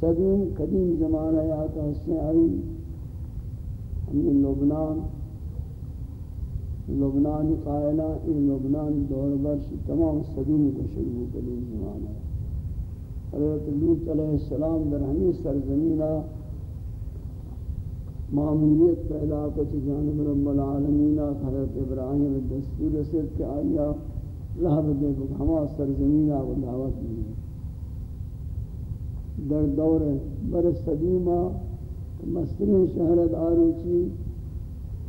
صدوم قدیم زمانہ آتا اس سے آئی ہمیں لبنان لبنان قائلہ ان لبنان دور برش تمام صدوم کو شروع قدیم زمانہ حضرت لوت علیہ السلام در ہمیں سرزمینہ معمولیت پیدا کو جانب رب العالمین حضرت ابراہیم دستور رسید کہ آیا رہب دے کو ہما سرزمین و دعوت دی در دور بر صدیمہ مصری شہرت آروچی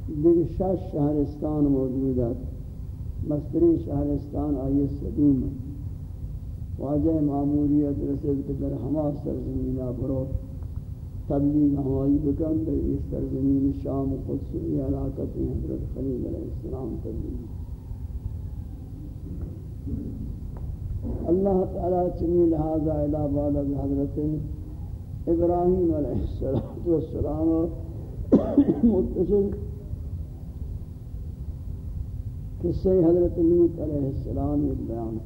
دیگر شش شہرستان موجود ہے مصری شہرستان آئی صدیم واجہ معمولیت رسید کہ در ہما سرزمینہ برو تبلیغ ہماری بکن، در اس سرزمین شام و قدس و علاقت حضرت خلیل علیہ السلام تبلیغ. اللہ تعالیٰ چمی لہذا الہ بالا حضرت ابراہیم علیہ السلام متصل قصہ حضرت لوت علیہ السلام بیان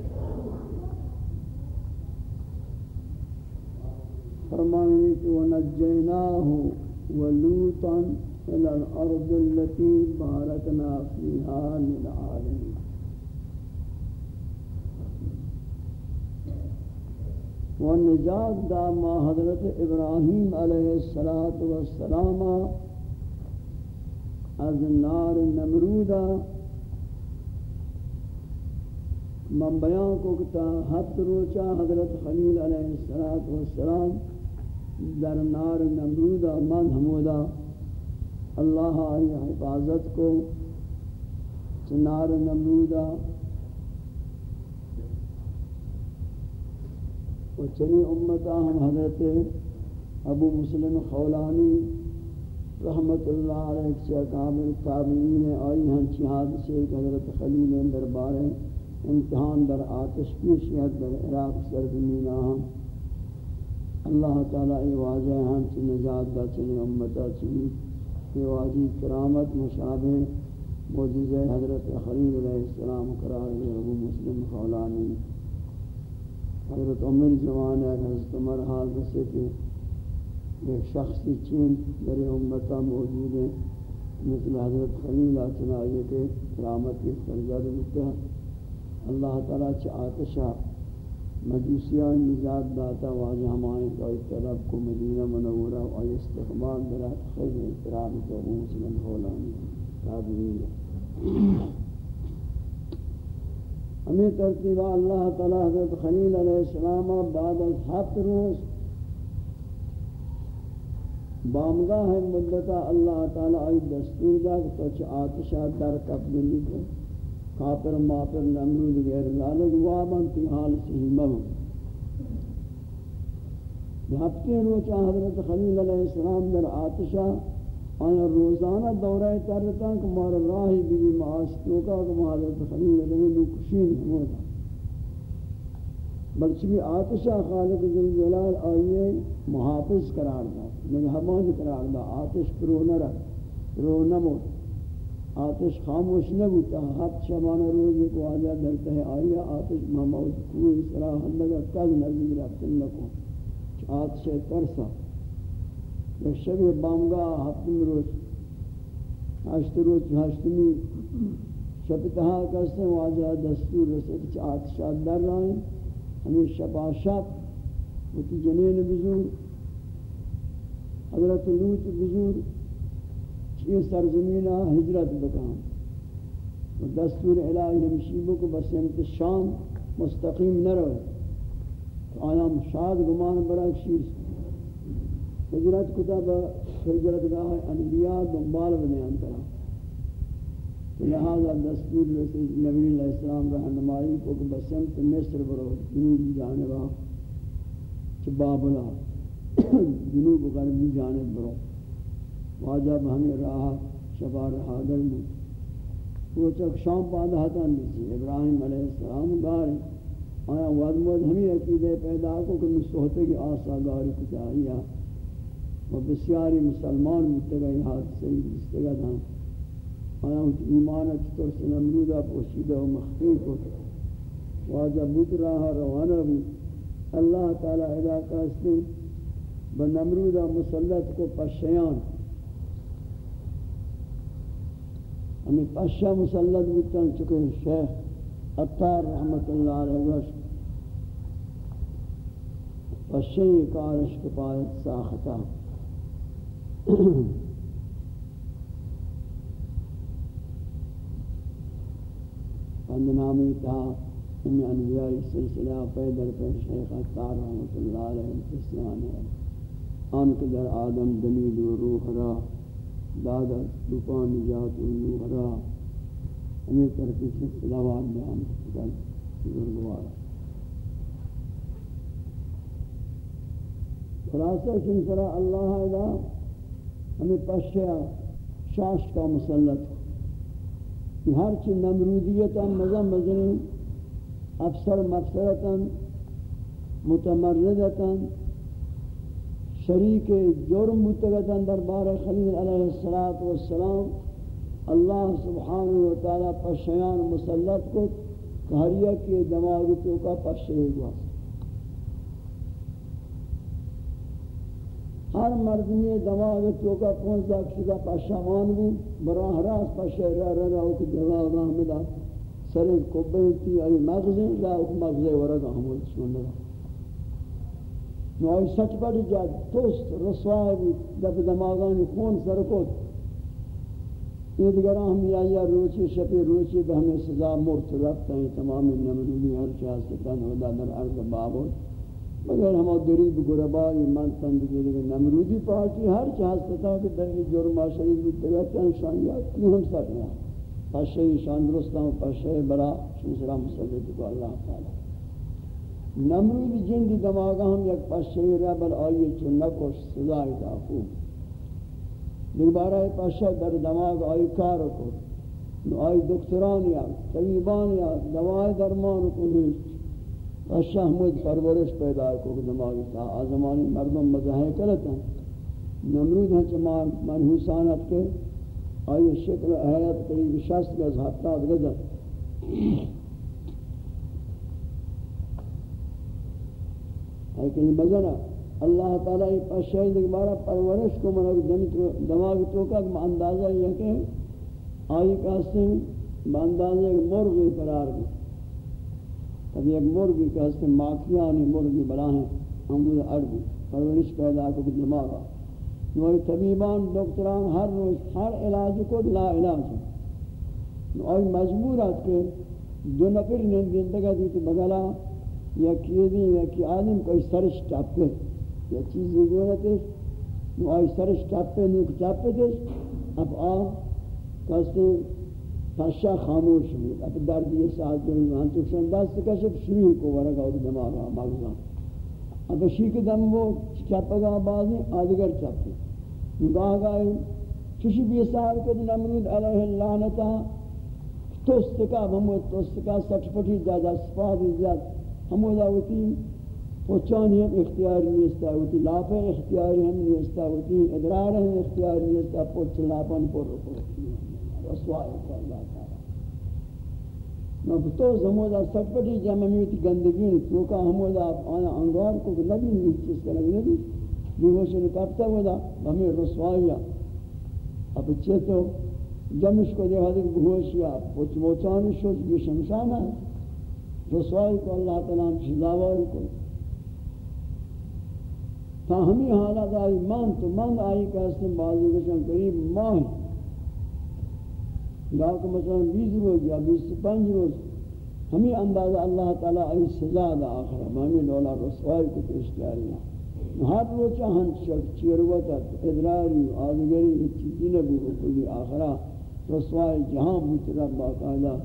فرمانے کہ ونجیناہ ولوطا إلى الأرض التي باركنا فيها للعالمين. ونجات دا ما حضرت ابراہیم علیہ السلام از نار نمرودا من بیان کو کتا حد روچا حضرت خلیل علیہ السلام در نار نمرودا من حمودا اللہ آئی حفاظت کو نار نمرودا و چنی امتا ہم حضرت ابو مسلم خولانی رحمت اللہ علیہ سے کامل تابعین آئی ہم چہاد سے حضرت خلیل دربار امتحان در آتش پیشیت در عراق سرزمین ہم اللہ تعالی ای واضح ہم چی نجات دا چنی امتا چنی ای واضح کرامت مشابہ موجزہ حضرت خلیل علیہ السلام قرار ابو مسلم خولانی حضرت عمر جوان ہے، حضرت عمر حال رسے کہ ایک شخصی چین در امتا موجود ہے مثل حضرت خلیل آتنائی کے کرامت کی سرزاد ہوتا ہے اللہ تعالیٰ چ آتشا مجوسیان نجات داتا واجہ ہمائیں کوئی طلب کو مدینہ منورہ و استقبال درات خیر احترام تو مسلم ہولانی تابعین۔ ہمیں ترتیبہ اللہ تعالیٰ حضرت خلیل علیہ السلام بعد از ہفت روز بامگاہ مدتا اللہ تعالیٰ آئی دستور دا کہ تو چھ آتشا در قبل لکھو کافر مافر نمرود غیر ذالک وابن تی حال صحیح ہفتے روچہ حضرت خلیل علیہ السلام در آتشا آیا روزانہ دورہ ترتا کہ مار راہی بی بی معاش توکا کہ حضرت خلیل علیہ نکشین ہوتا بلچہ بھی آتشا خالق ذلجلال آئیے محافظ قرار دا نگہبان قرار دا، آتش پرو نہ رہ پرو نہ موت۔ آتش خاموش نہ بوتا ہت شبانہ روز کو آجا درتا ہے آیا آتش محمود کوئی صلاح لگا کل نزدیک رفتن نکو آتش ترسا۔ شب بامگاہ ہفتم روز ہشت روز ہشتمی شب تہا کسے واجہ دستور رسے کہ آتشات در رہے ہمیں شبا شب وہ جنین بزور حضرت لوت بزور یہ سرزمینہ ہجرت بکام دستور الہی ہمشیبوں کو بس سمت شام مستقیم نہ رہے آیا شاد گمان برا شیر ہجرت کتاب ہجرت گاہ انبیاء دنبال بنے انترا۔ لہذا دستور نبی علیہ السلام رہنمائی کو بسمت مصر برو جنوبی جانبا چھ بابلا جنوب غربی جانب برو۔ واجب ہمیں راہ شبار حاضر میں وہ چک شام پادا ہتا نہیں ابراہیم علیہ السلام گار آیا وادمود ہمیں عقیدہ پیدا کو کہ نسوہتے کی آسا گاری کچھ آیا و بسیاری مسلمان متگئی حادثے جستگا تھا آیا ایمان چطور سے نمرودہ پوشیدہ و مخفی کو واجب بود راہ روانہ بود. اللہ تعالی علاقہ سے بنمرودہ مسلط کو پشیان. ہمیں پشا مسلط بودتا چکے شیخ اتار رحمت اللہ علیہ وسلم پشی کارش کے پایت ساختا پند نامی تا ہمیں انبیاء سلسلہ پیدر پر شیخ اتار رحمت اللہ علیہ وسلم آن کے در آدم دمید و روح راہ دادا دوپان نجات و را۔ ہمیں ترکی سے صلوات بیان کرتا بزرگوارا خلاصہ چن اللہ دا ہمیں پشیا شاش کا مسلط ہر چی نمرودیتا مزم مزنی افسر مفسرتا متمردتا شریک جرم متگتا دربار خلیل علیہ السلام اللہ سبحانہ وتعالی پشیان مسلط کو کہریا کے دماغ تو کا پشے گوا ہر مردمی دماغ تو کا کون سا کسی کا پشمان بھی براہ راست پشہرہ رہ رہا ہو کہ جواب احمدہ سر کبے تھی ای مغز لا مغز ورگ احمد سنن نو سچ پڑی جا توست رسوائی بھی دب دماغان کون سر کو یہ دیگر ہم یا یا روچی شپی روچی بہنے سزا مرت تمام نمرودی ہر چاہ کے تن ہودا در عرض بابو مگر ہم غریب غربائی من تندگی دیگر نمرودی پارٹی ہر چاہت ستن کہ در یہ جرم شریف دیگر چاہت شان یا کی ہم سر رہا پاشے شان درستا ہوں پاشے برا شنسرا مسلط کو اللہ تعالی. نمرود جن دی دماغا ہم یک پاشے رہ آئیے چنکوش سزائی دا خوب دوبارہ پاشا در دماغ آئی کار کو نو آئی دکتران یا طبیبان یا دوائی درمان کو پاشا حمود پرورش پیدا کو دماغ تا آزمانی مردم مزاہیں کرتا نمرود ہیں چمان منحوسانت کے۔ آئی شکل احیات قریب شست گز ہفتاد گزر لیکن بزنہ اللہ تعالی پشاید بارا پرورش کو من دماغ تو کا اندازہ یہ کہ آئی کا سن باندازہ مرغی قرار دی اب ایک مرغی کا سن ماکیانی مرغی بلا ہیں، ہم عربی پرورش پیدا کو دماغا نوئی طبیبان دکتران ہر روز، ہر علاج کو لا علاج ہے۔ نوئی مجبورات کے دو نفر نندگا دیتی بگلا یا کیدی یا کی آدم کوئی سرش چاپے۔ یا چیزی گویتش نو آئی سرش چپے نو چپے دش اب آ کسی پشا خاموش بود. اب درد یہ ساتھ جو ہم چکشن دست کشب شروع کو ورگا اور دماغا مغزا اب شی شیک دم وہ چپگا بازی، آدگر چپے نگاہ گئے چشی بیسار کو نمرود علیہ اللعنتا توستکا ہمود توستکا سٹ پٹی زیادہ سپاد زیادہ ہمود آوتی پوچانی ہم اختیاری نیستا ہوتی لاپے اختیاری ہم نیستا ہوتی ادرار ہم اختیاری نیستا پوچ لاپن پر رکو رسوائی کو اللہ تعالی۔ نو زمودا سپٹی جمع میوتی گندگی تو کا ہمودا آیا انگار کو نبی نہیں چیز کا نبی نبی بیوشن کبتا ہودا ہمیں رسوائی اب چے تو جمش کو جو حدیق بہوشیا پوچ موچانی شد یہ شمشانہ رسوائی کو اللہ تعالی ہم شداواری کو۔ تا ہمی حالت آئی من تو من آئی کہ اس نے بازو کشن قریب ماہ یا کہ مثلا بیس روز یا بیس پنج روز ہمی اندازہ اللہ تعالی آئی سزا دا آخرہ ہمی دولا رسوائی کو پیش کیا ہر روچہ ہن شک چیروتا ادراری آدگری چیزی نبو کلی آخرہ رسوائی جہاں بوت رب باقاعدہ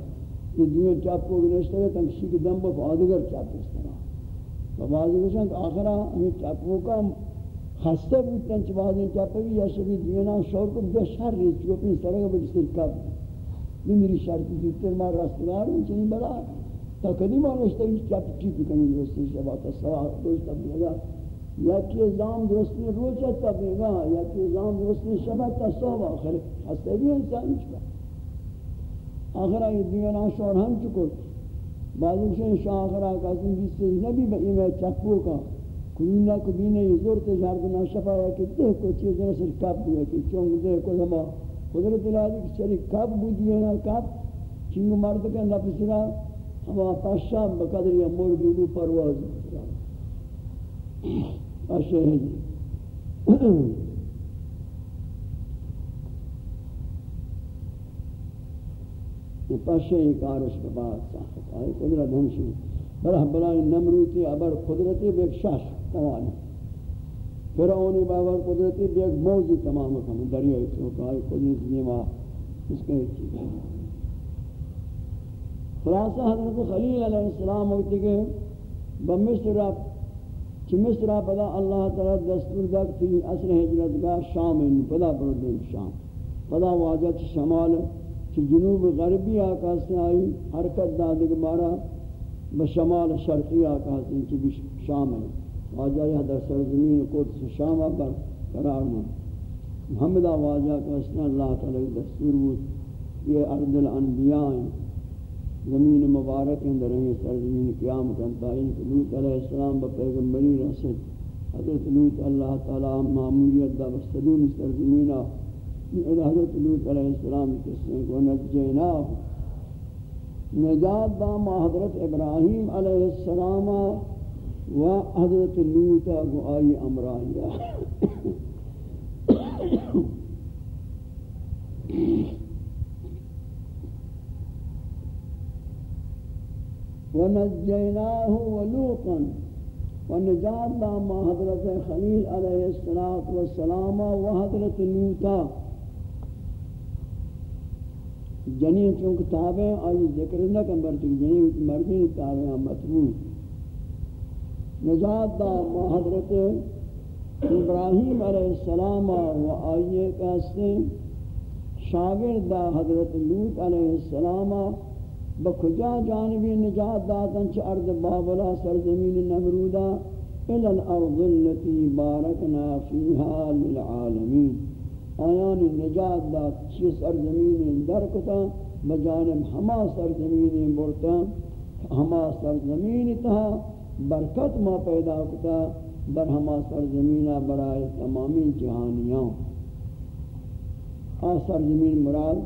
یہ دنیا چاپو گنشتا ہے تنکشی کے دم بف آدگر چاپ اس طرح بعضی گوشن کہ آخرہ ہمیں چاپو کا خستے بودتن چھ بعضی چاپوی یا شبی دینا شور کو بے شر ریچ کو اپنی سرگا بڑی سر کب میمیری شرکی زودتر من رستگار می‌کنی بلا. تا کدی ما نشته این چپ چی بکنی درستی شبا تا ساعت روز تا بیگا یکی زام درستی روز تا بیگا یکی زام درستی شبا تا صبح. آخر هسته بی انسان چکا آخر این دیگر آشار هم چکر بعضی شن شاه آخر آقا کسی نبی به این چپو کا کوینا کو دینه یزور ته جار بنا که ده کو چیز نه سر کاپ دیو که چون دے کو زما قدرت الہی کی چلی کب بودی ہے کب؟ چنگ مرد کا نہ پچھلا ہم پاشا بقدر یہ مول گلو پرواز. اشے یہ پشے کارش کے بعد صاحب آئی قدرت ہمشی بلہ بلائی نمروتی ابر قدرتی بیک شاش توالی فرعونی بابر قدرتی بیک موزی تمام کم دریائی تو آئی قدرت نیما اس کے ایک چیز خلاصہ حضرت خلیل علیہ السلام ہوتی کہ بمصر کہ مصر پدا اللہ تعالی دستور دا کہ اصل ہجرت کا شام ہے پدا بردین شام پدا واجہ شمال کہ جنوب غربی آقا سے آئی حرکت دادے کے بارا بشمال شرقی آقا سے کہ شام ہے واجہ یہ در سرزمین قدس شام پر قرار میں محمد واجہ کا اس اللہ تعالی دستور بود یہ ارض الانبیاء زمین مبارک اندر ہیں سرزمین قیام کرتا ہے کہ لوت علیہ السلام با پیغمبری رسد. حضرت لوت اللہ تعالی معمولیت دا بستدون سرزمین حضرت لوت علیہ السلام کسیں کو نجینا نجات دا ما حضرت ابراہیم علیہ السلام و حضرت لوت کو آئی امرائیہ ونجيناه ولوطا۔ ونجات ما حضرت خلیل علیہ الصلوۃ والسلام و حضرت لوطا جنین چون کتابیں آئی ذکر نہ کم برتک جنین مردین تابع مطبوع۔ نجات دا حضرت ابراہیم علیہ السلام و آئیے کہستے شاگرد دا حضرت لوط علیہ السلام بکجا جانبی نجات داتن چھ ارض بابلا سرزمین نمرودا الى الارض التي بارکنا فيها للعالمین۔ آیان نجات دات چھ سرزمین درکتا، بجانب ہما سرزمین برتا، ہما سرزمین تہا برکت ما پیدا کتا بر ہما سرزمین برائے تمامی جہانیاں۔ آ سرزمین مراد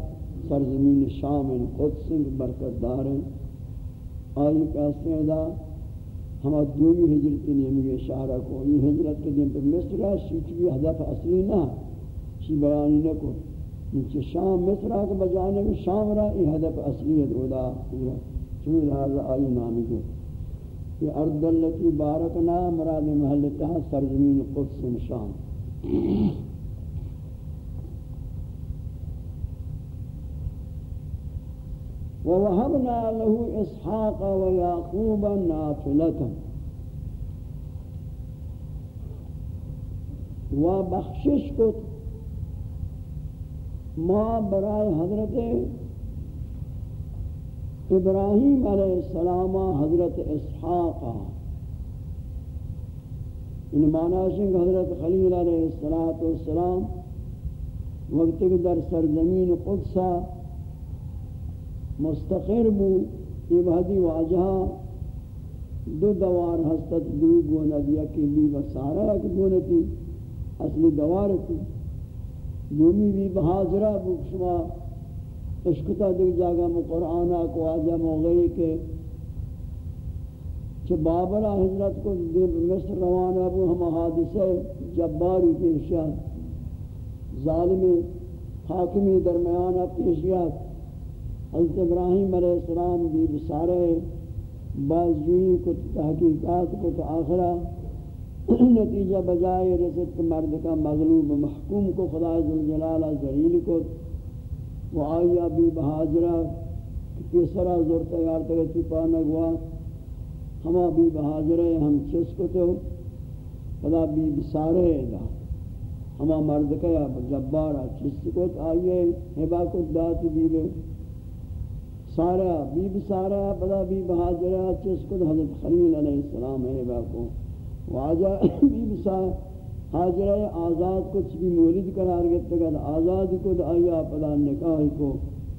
سرزمین شام قدس برکت دار آئی کہتے ہیں دا؟ ہما دومی ہجرت نیمی اشارہ کو۔ یہ ہجرت کے دن پر مصر ہے شیچ بھی حضف اصلی نہ۔ شی بیانی نہ کو۔ نیچے شام مصر کے بجانے میں شام رہا یہ حضف اصلی ہے۔ دودا چونی لہذا آئی نامی کو۔ یہ اللہ کی بارکنا مراد محلتہ سرزمین قدس شام ووهبنا له إسحاق ويعقوب نافلة. وبخشش کت. ما برای حضرت ابراہیم علیہ السلام حضرت اسحاق ان معنی حضرت خلیل علیہ السلام وقت در سرزمین قدسہ مستقر بو یہ بہدی واجہ دو دوار ہستت دو گونا دیا کہ بھی بسارا ایک گونا تھی، اصلی دوار تھی. دومی بھی بحاضرہ بو شما اشکتا دیکھ جاگا میں قرآن کو آجا موغی کے کہ بابلا حضرت کو دیب مصر روانہ بو ہم حادثہ جباری پیشیات ظالمی حاکمی درمیانہ پیشیات حضرت ابراہیم علیہ السلام بھی بسارے بازجوئی کو تحقیقات کو تو آخرہ نتیجہ بجائے رسط مرد کا مغلوب محکوم کو خدا ذوالجلالہ ذلیل کو وہ آئی ابھی بہاجرہ کسرا زور تیار تک چپا نگوا ہم ابھی بہاجرہ ہم چس کو تو خدا بھی بسارے دا۔ ہما مرد کا یا جبارہ چس کو آئیے ہبا کو دات بھی سارا بی بی سارا بدا بی بہاجرہ چس کو حضرت خلیل علیہ السلام ہے باکو واجہ بی بی سارا آزاد کو چبی مولد قرار گئتا کہ آزاد کو آیا پدا نکاح کو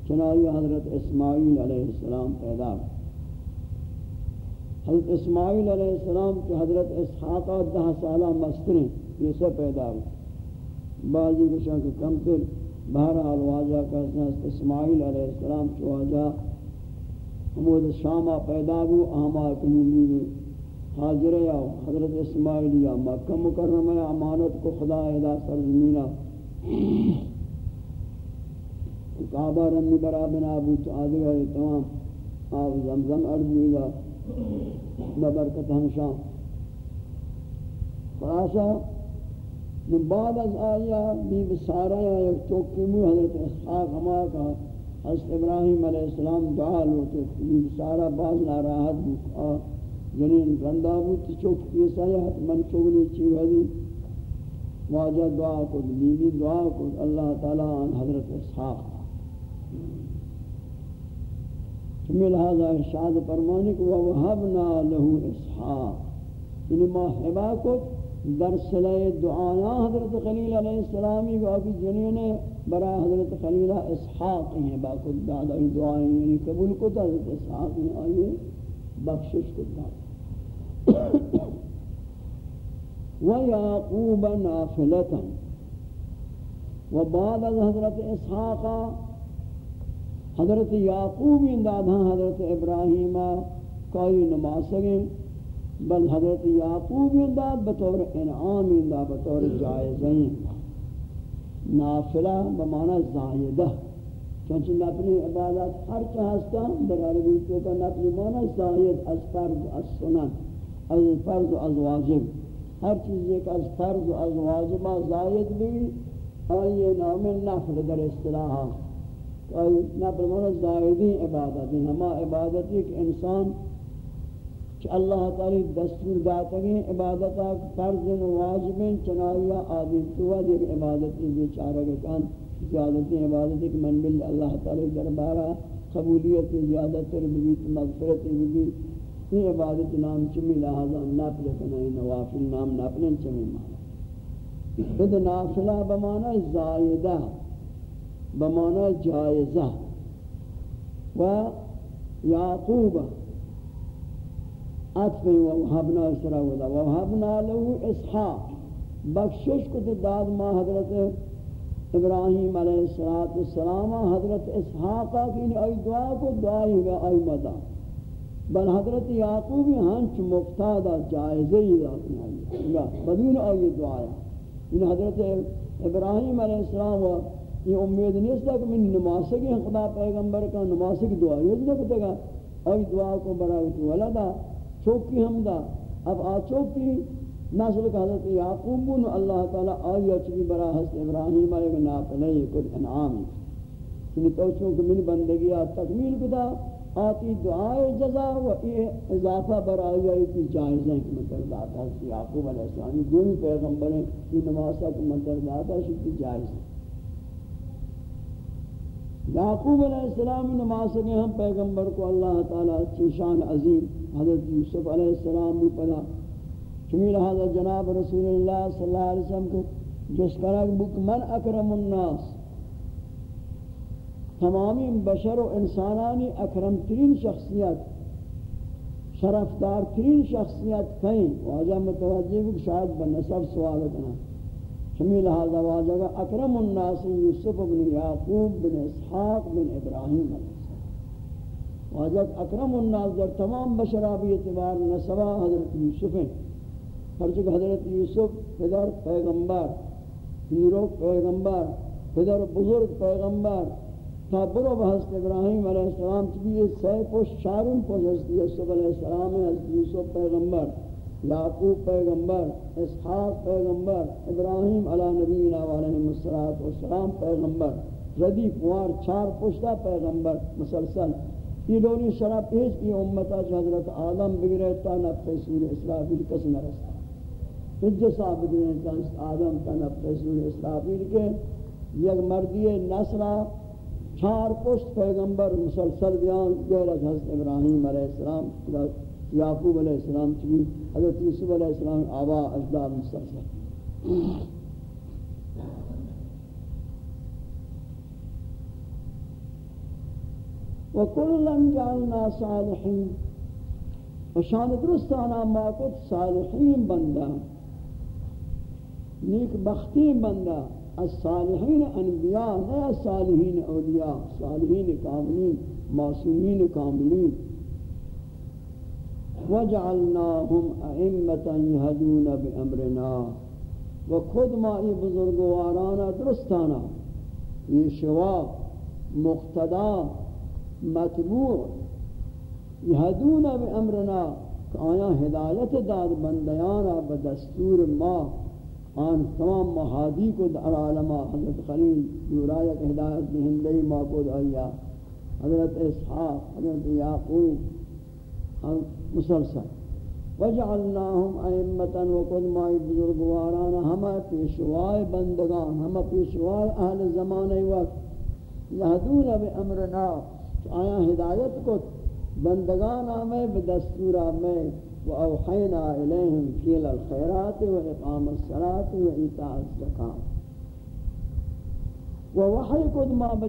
چنائی حضرت اسماعیل علیہ السلام پیدا حضرت اسماعیل علیہ السلام کے حضرت اسحاقہ دہ سالہ مستریں یہ سب پیدا ہوئی بعضی کو شاہ کم تر، بہرحال واجہ کا اسماعیل علیہ السلام چو واجہ، حمود شامہ پیدا بو اہما کنیمی میں حاضر یا حضرت اسماعیل یا مکہ مکرمہ یا امانت کو خدا ادا سرزمینہ۔ کعبہ رمی برا بنا ابو تعالی ہے تمام آپ زمزم ارضی دا ببرکت ہمشاں خلاصہ، من بعد از آیا بی بسارہ یا یک توکی مو حضرت اسحاق ہما کا۔ حضرت ابراہیم علیہ السلام دعا لوٹے۔ بی بسارہ باز ناراحت بھی یعنی جنین رندہ بود چوک کیسا ہے من چوگلی چیو ہے واجہ دعا کو بیوی دعا کو اللہ تعالی عن حضرت اسحاق چمی لہذا ارشاد فرمانے کو وَوَهَبْنَا لَهُ اسحاق. یعنی ما حبا کو در صلح دعایا حضرت خلیل علیہ السلامی کو آکی جنین برا حضرت خلیل اسحاق ہیں باکو دادا دعائیں یعنی قبول کو تا حضرت اسحاق نے آئیے بخشش کو دادا وَيَعْقُوبَ نَافِلَةً وبعد حضرت اسحاق حضرت یعقوب انداد حضرت ابراہیم کوئی نماز سگیں بل حضرت یعقوب انداد بطور انعام انداد بطور جائزیں نافلہ بمعنی زائدہ چونچہ نپنی عبادت ہر چاہستا در عربی تو کا نپنی معنی زائد از فرض از سنن. ہاں، از فرض از واجب۔ ہر چیز ایک از فرض از واجبہ زائد بھی۔ ہاں، آئیے نام نفل در اصطلاحہ ہاں۔ آئی، نفل معنی زائدی عبادت۔ ہما عبادت ایک انسان کہ اللہ تعالی دستور داتا گئے عبادتا فرض و واجب چنائیہ آدم تو دیکھ عبادت کی بیچارہ کے کان زیادتی عبادت کہ من بل اللہ تعالی دربارہ قبولیت زیادت تر بیت مغفرت بیت یہ عبادت نام چمی لہذا نافل کنائی نوافل نام نافل چمی مانا۔ بد نافلہ بمانا زائدہ، بمانا جائزہ۔ و یعقوبہ عطف ووهبنا اسرا ودا ووهبنا له اسحاق۔ بخشش کو داد ما حضرت ابراہیم علیہ الصلوۃ والسلام حضرت اسحاق کی، ای دعا کو دعا ہی ای مدا بل حضرت یعقوب ہنچ مفتاد جائزہ ہی یا بدون ای دعا ان حضرت ابراہیم علیہ السلام یہ امید نہیں تھا کہ من نماز کی خدا پیغمبر کا نماز کی دعا یہ نہیں کہتا ای دعا کو برائے تو ولدا چوکی ہم دا۔ اب آ چوکی نسل کا حضرت یعقوب بن اللہ تعالی آیا چکی برا حضرت ابراہیم علیہ ناپنے کل انعام۔ چنی تو چونکہ من بندگی آ تکمیل کدا آتی دعائے جزا و یہ اضافہ بر آیا کی جائز ہے کہ مطلب داتا حضرت یعقوب علیہ السلام دونی پیغمبر ہیں یہ نمازہ کو مطلب داتا شکل جائز ہے۔ یعقوب علیہ السلام نماز کے ہم پیغمبر کو اللہ تعالی چیشان عظیم حضرت یوسف علیہ السلام بھی پڑھا۔ چمی لہذا جناب رسول اللہ صلی اللہ علیہ وسلم کو جس کرک بک من اکرم الناس تمامی بشر و انسانانی اکرم ترین شخصیت شرفدار ترین شخصیت کہیں؟ واجہ متوجہ بک، شاید بنصب سوال کرنا چمی لہذا واجہ اکرم الناس یوسف بن یعقوب بن اسحاق بن ابراہیم علیہ واجب اکرم الناس در تمام بشرابی اعتبار نسبہ حضرت یوسف ہیں۔ ہر چکہ حضرت یوسف پدر پیغمبر، پیرو پیغمبر، پدر بزرگ پیغمبر تا برو بحث ابراہیم علیہ السلام چکی یہ سی پوش چارم پوش حضرت یوسف علیہ السلام حضرت یوسف پیغمبر، یعقوب پیغمبر، اسحاق پیغمبر ابراہیم علیہ نبینا علیہ السلام پیغمبر، ردیف وار چار پوشتا پیغمبر، مسلسل. یہ دونی شرح پیش کی امتا حضرت آدم بگرے تا نفع سور اسرافیل کس نرستا حج ثابت ہے کہ آدم تا نفع سور اسرافیل کے یک مردی نسلہ چار پشت پیغمبر مسلسل بیان گیر از حضرت ابراہیم علیہ السلام یعقوب علیہ السلام چکی حضرت یوسف علیہ السلام آبا اجداد مسلسل. وكلا جعلنا صالحين وشان درستانا ما كنت صالحين بندا نیک بختی بندہ. الصالحین انبیاء نیا صالحین اولیاء صالحین کاملین معصومین کاملین. وجعلناهم ائمتا يهدون بأمرنا. و خود ما ای بزرگوارانا درستانا. یہ شوا مقتدا مطبوع یهدون به امرنا ہدایت داد بندیانا بدستور ما آن تمام محادی کو در عالمہ حضرت خلیل دورایت ہدایت بہندی ما کو دعیا۔ حضرت اسحاق، حضرت یعقوب مسلسل۔ وجعلناهم ائمتا وقد مائی بزرگواران، ہمہ پیشوائے بندگان، ہمہ پیشوائے اہل زمانے وقت۔ یہدون بامرنا آیا ہدایت کو بندگان ہمیں بدستور ہمیں وأوحينا إليهم كيل الخيرات وإقام الصلاة وإيتاء الزكاة. ووحي قد ما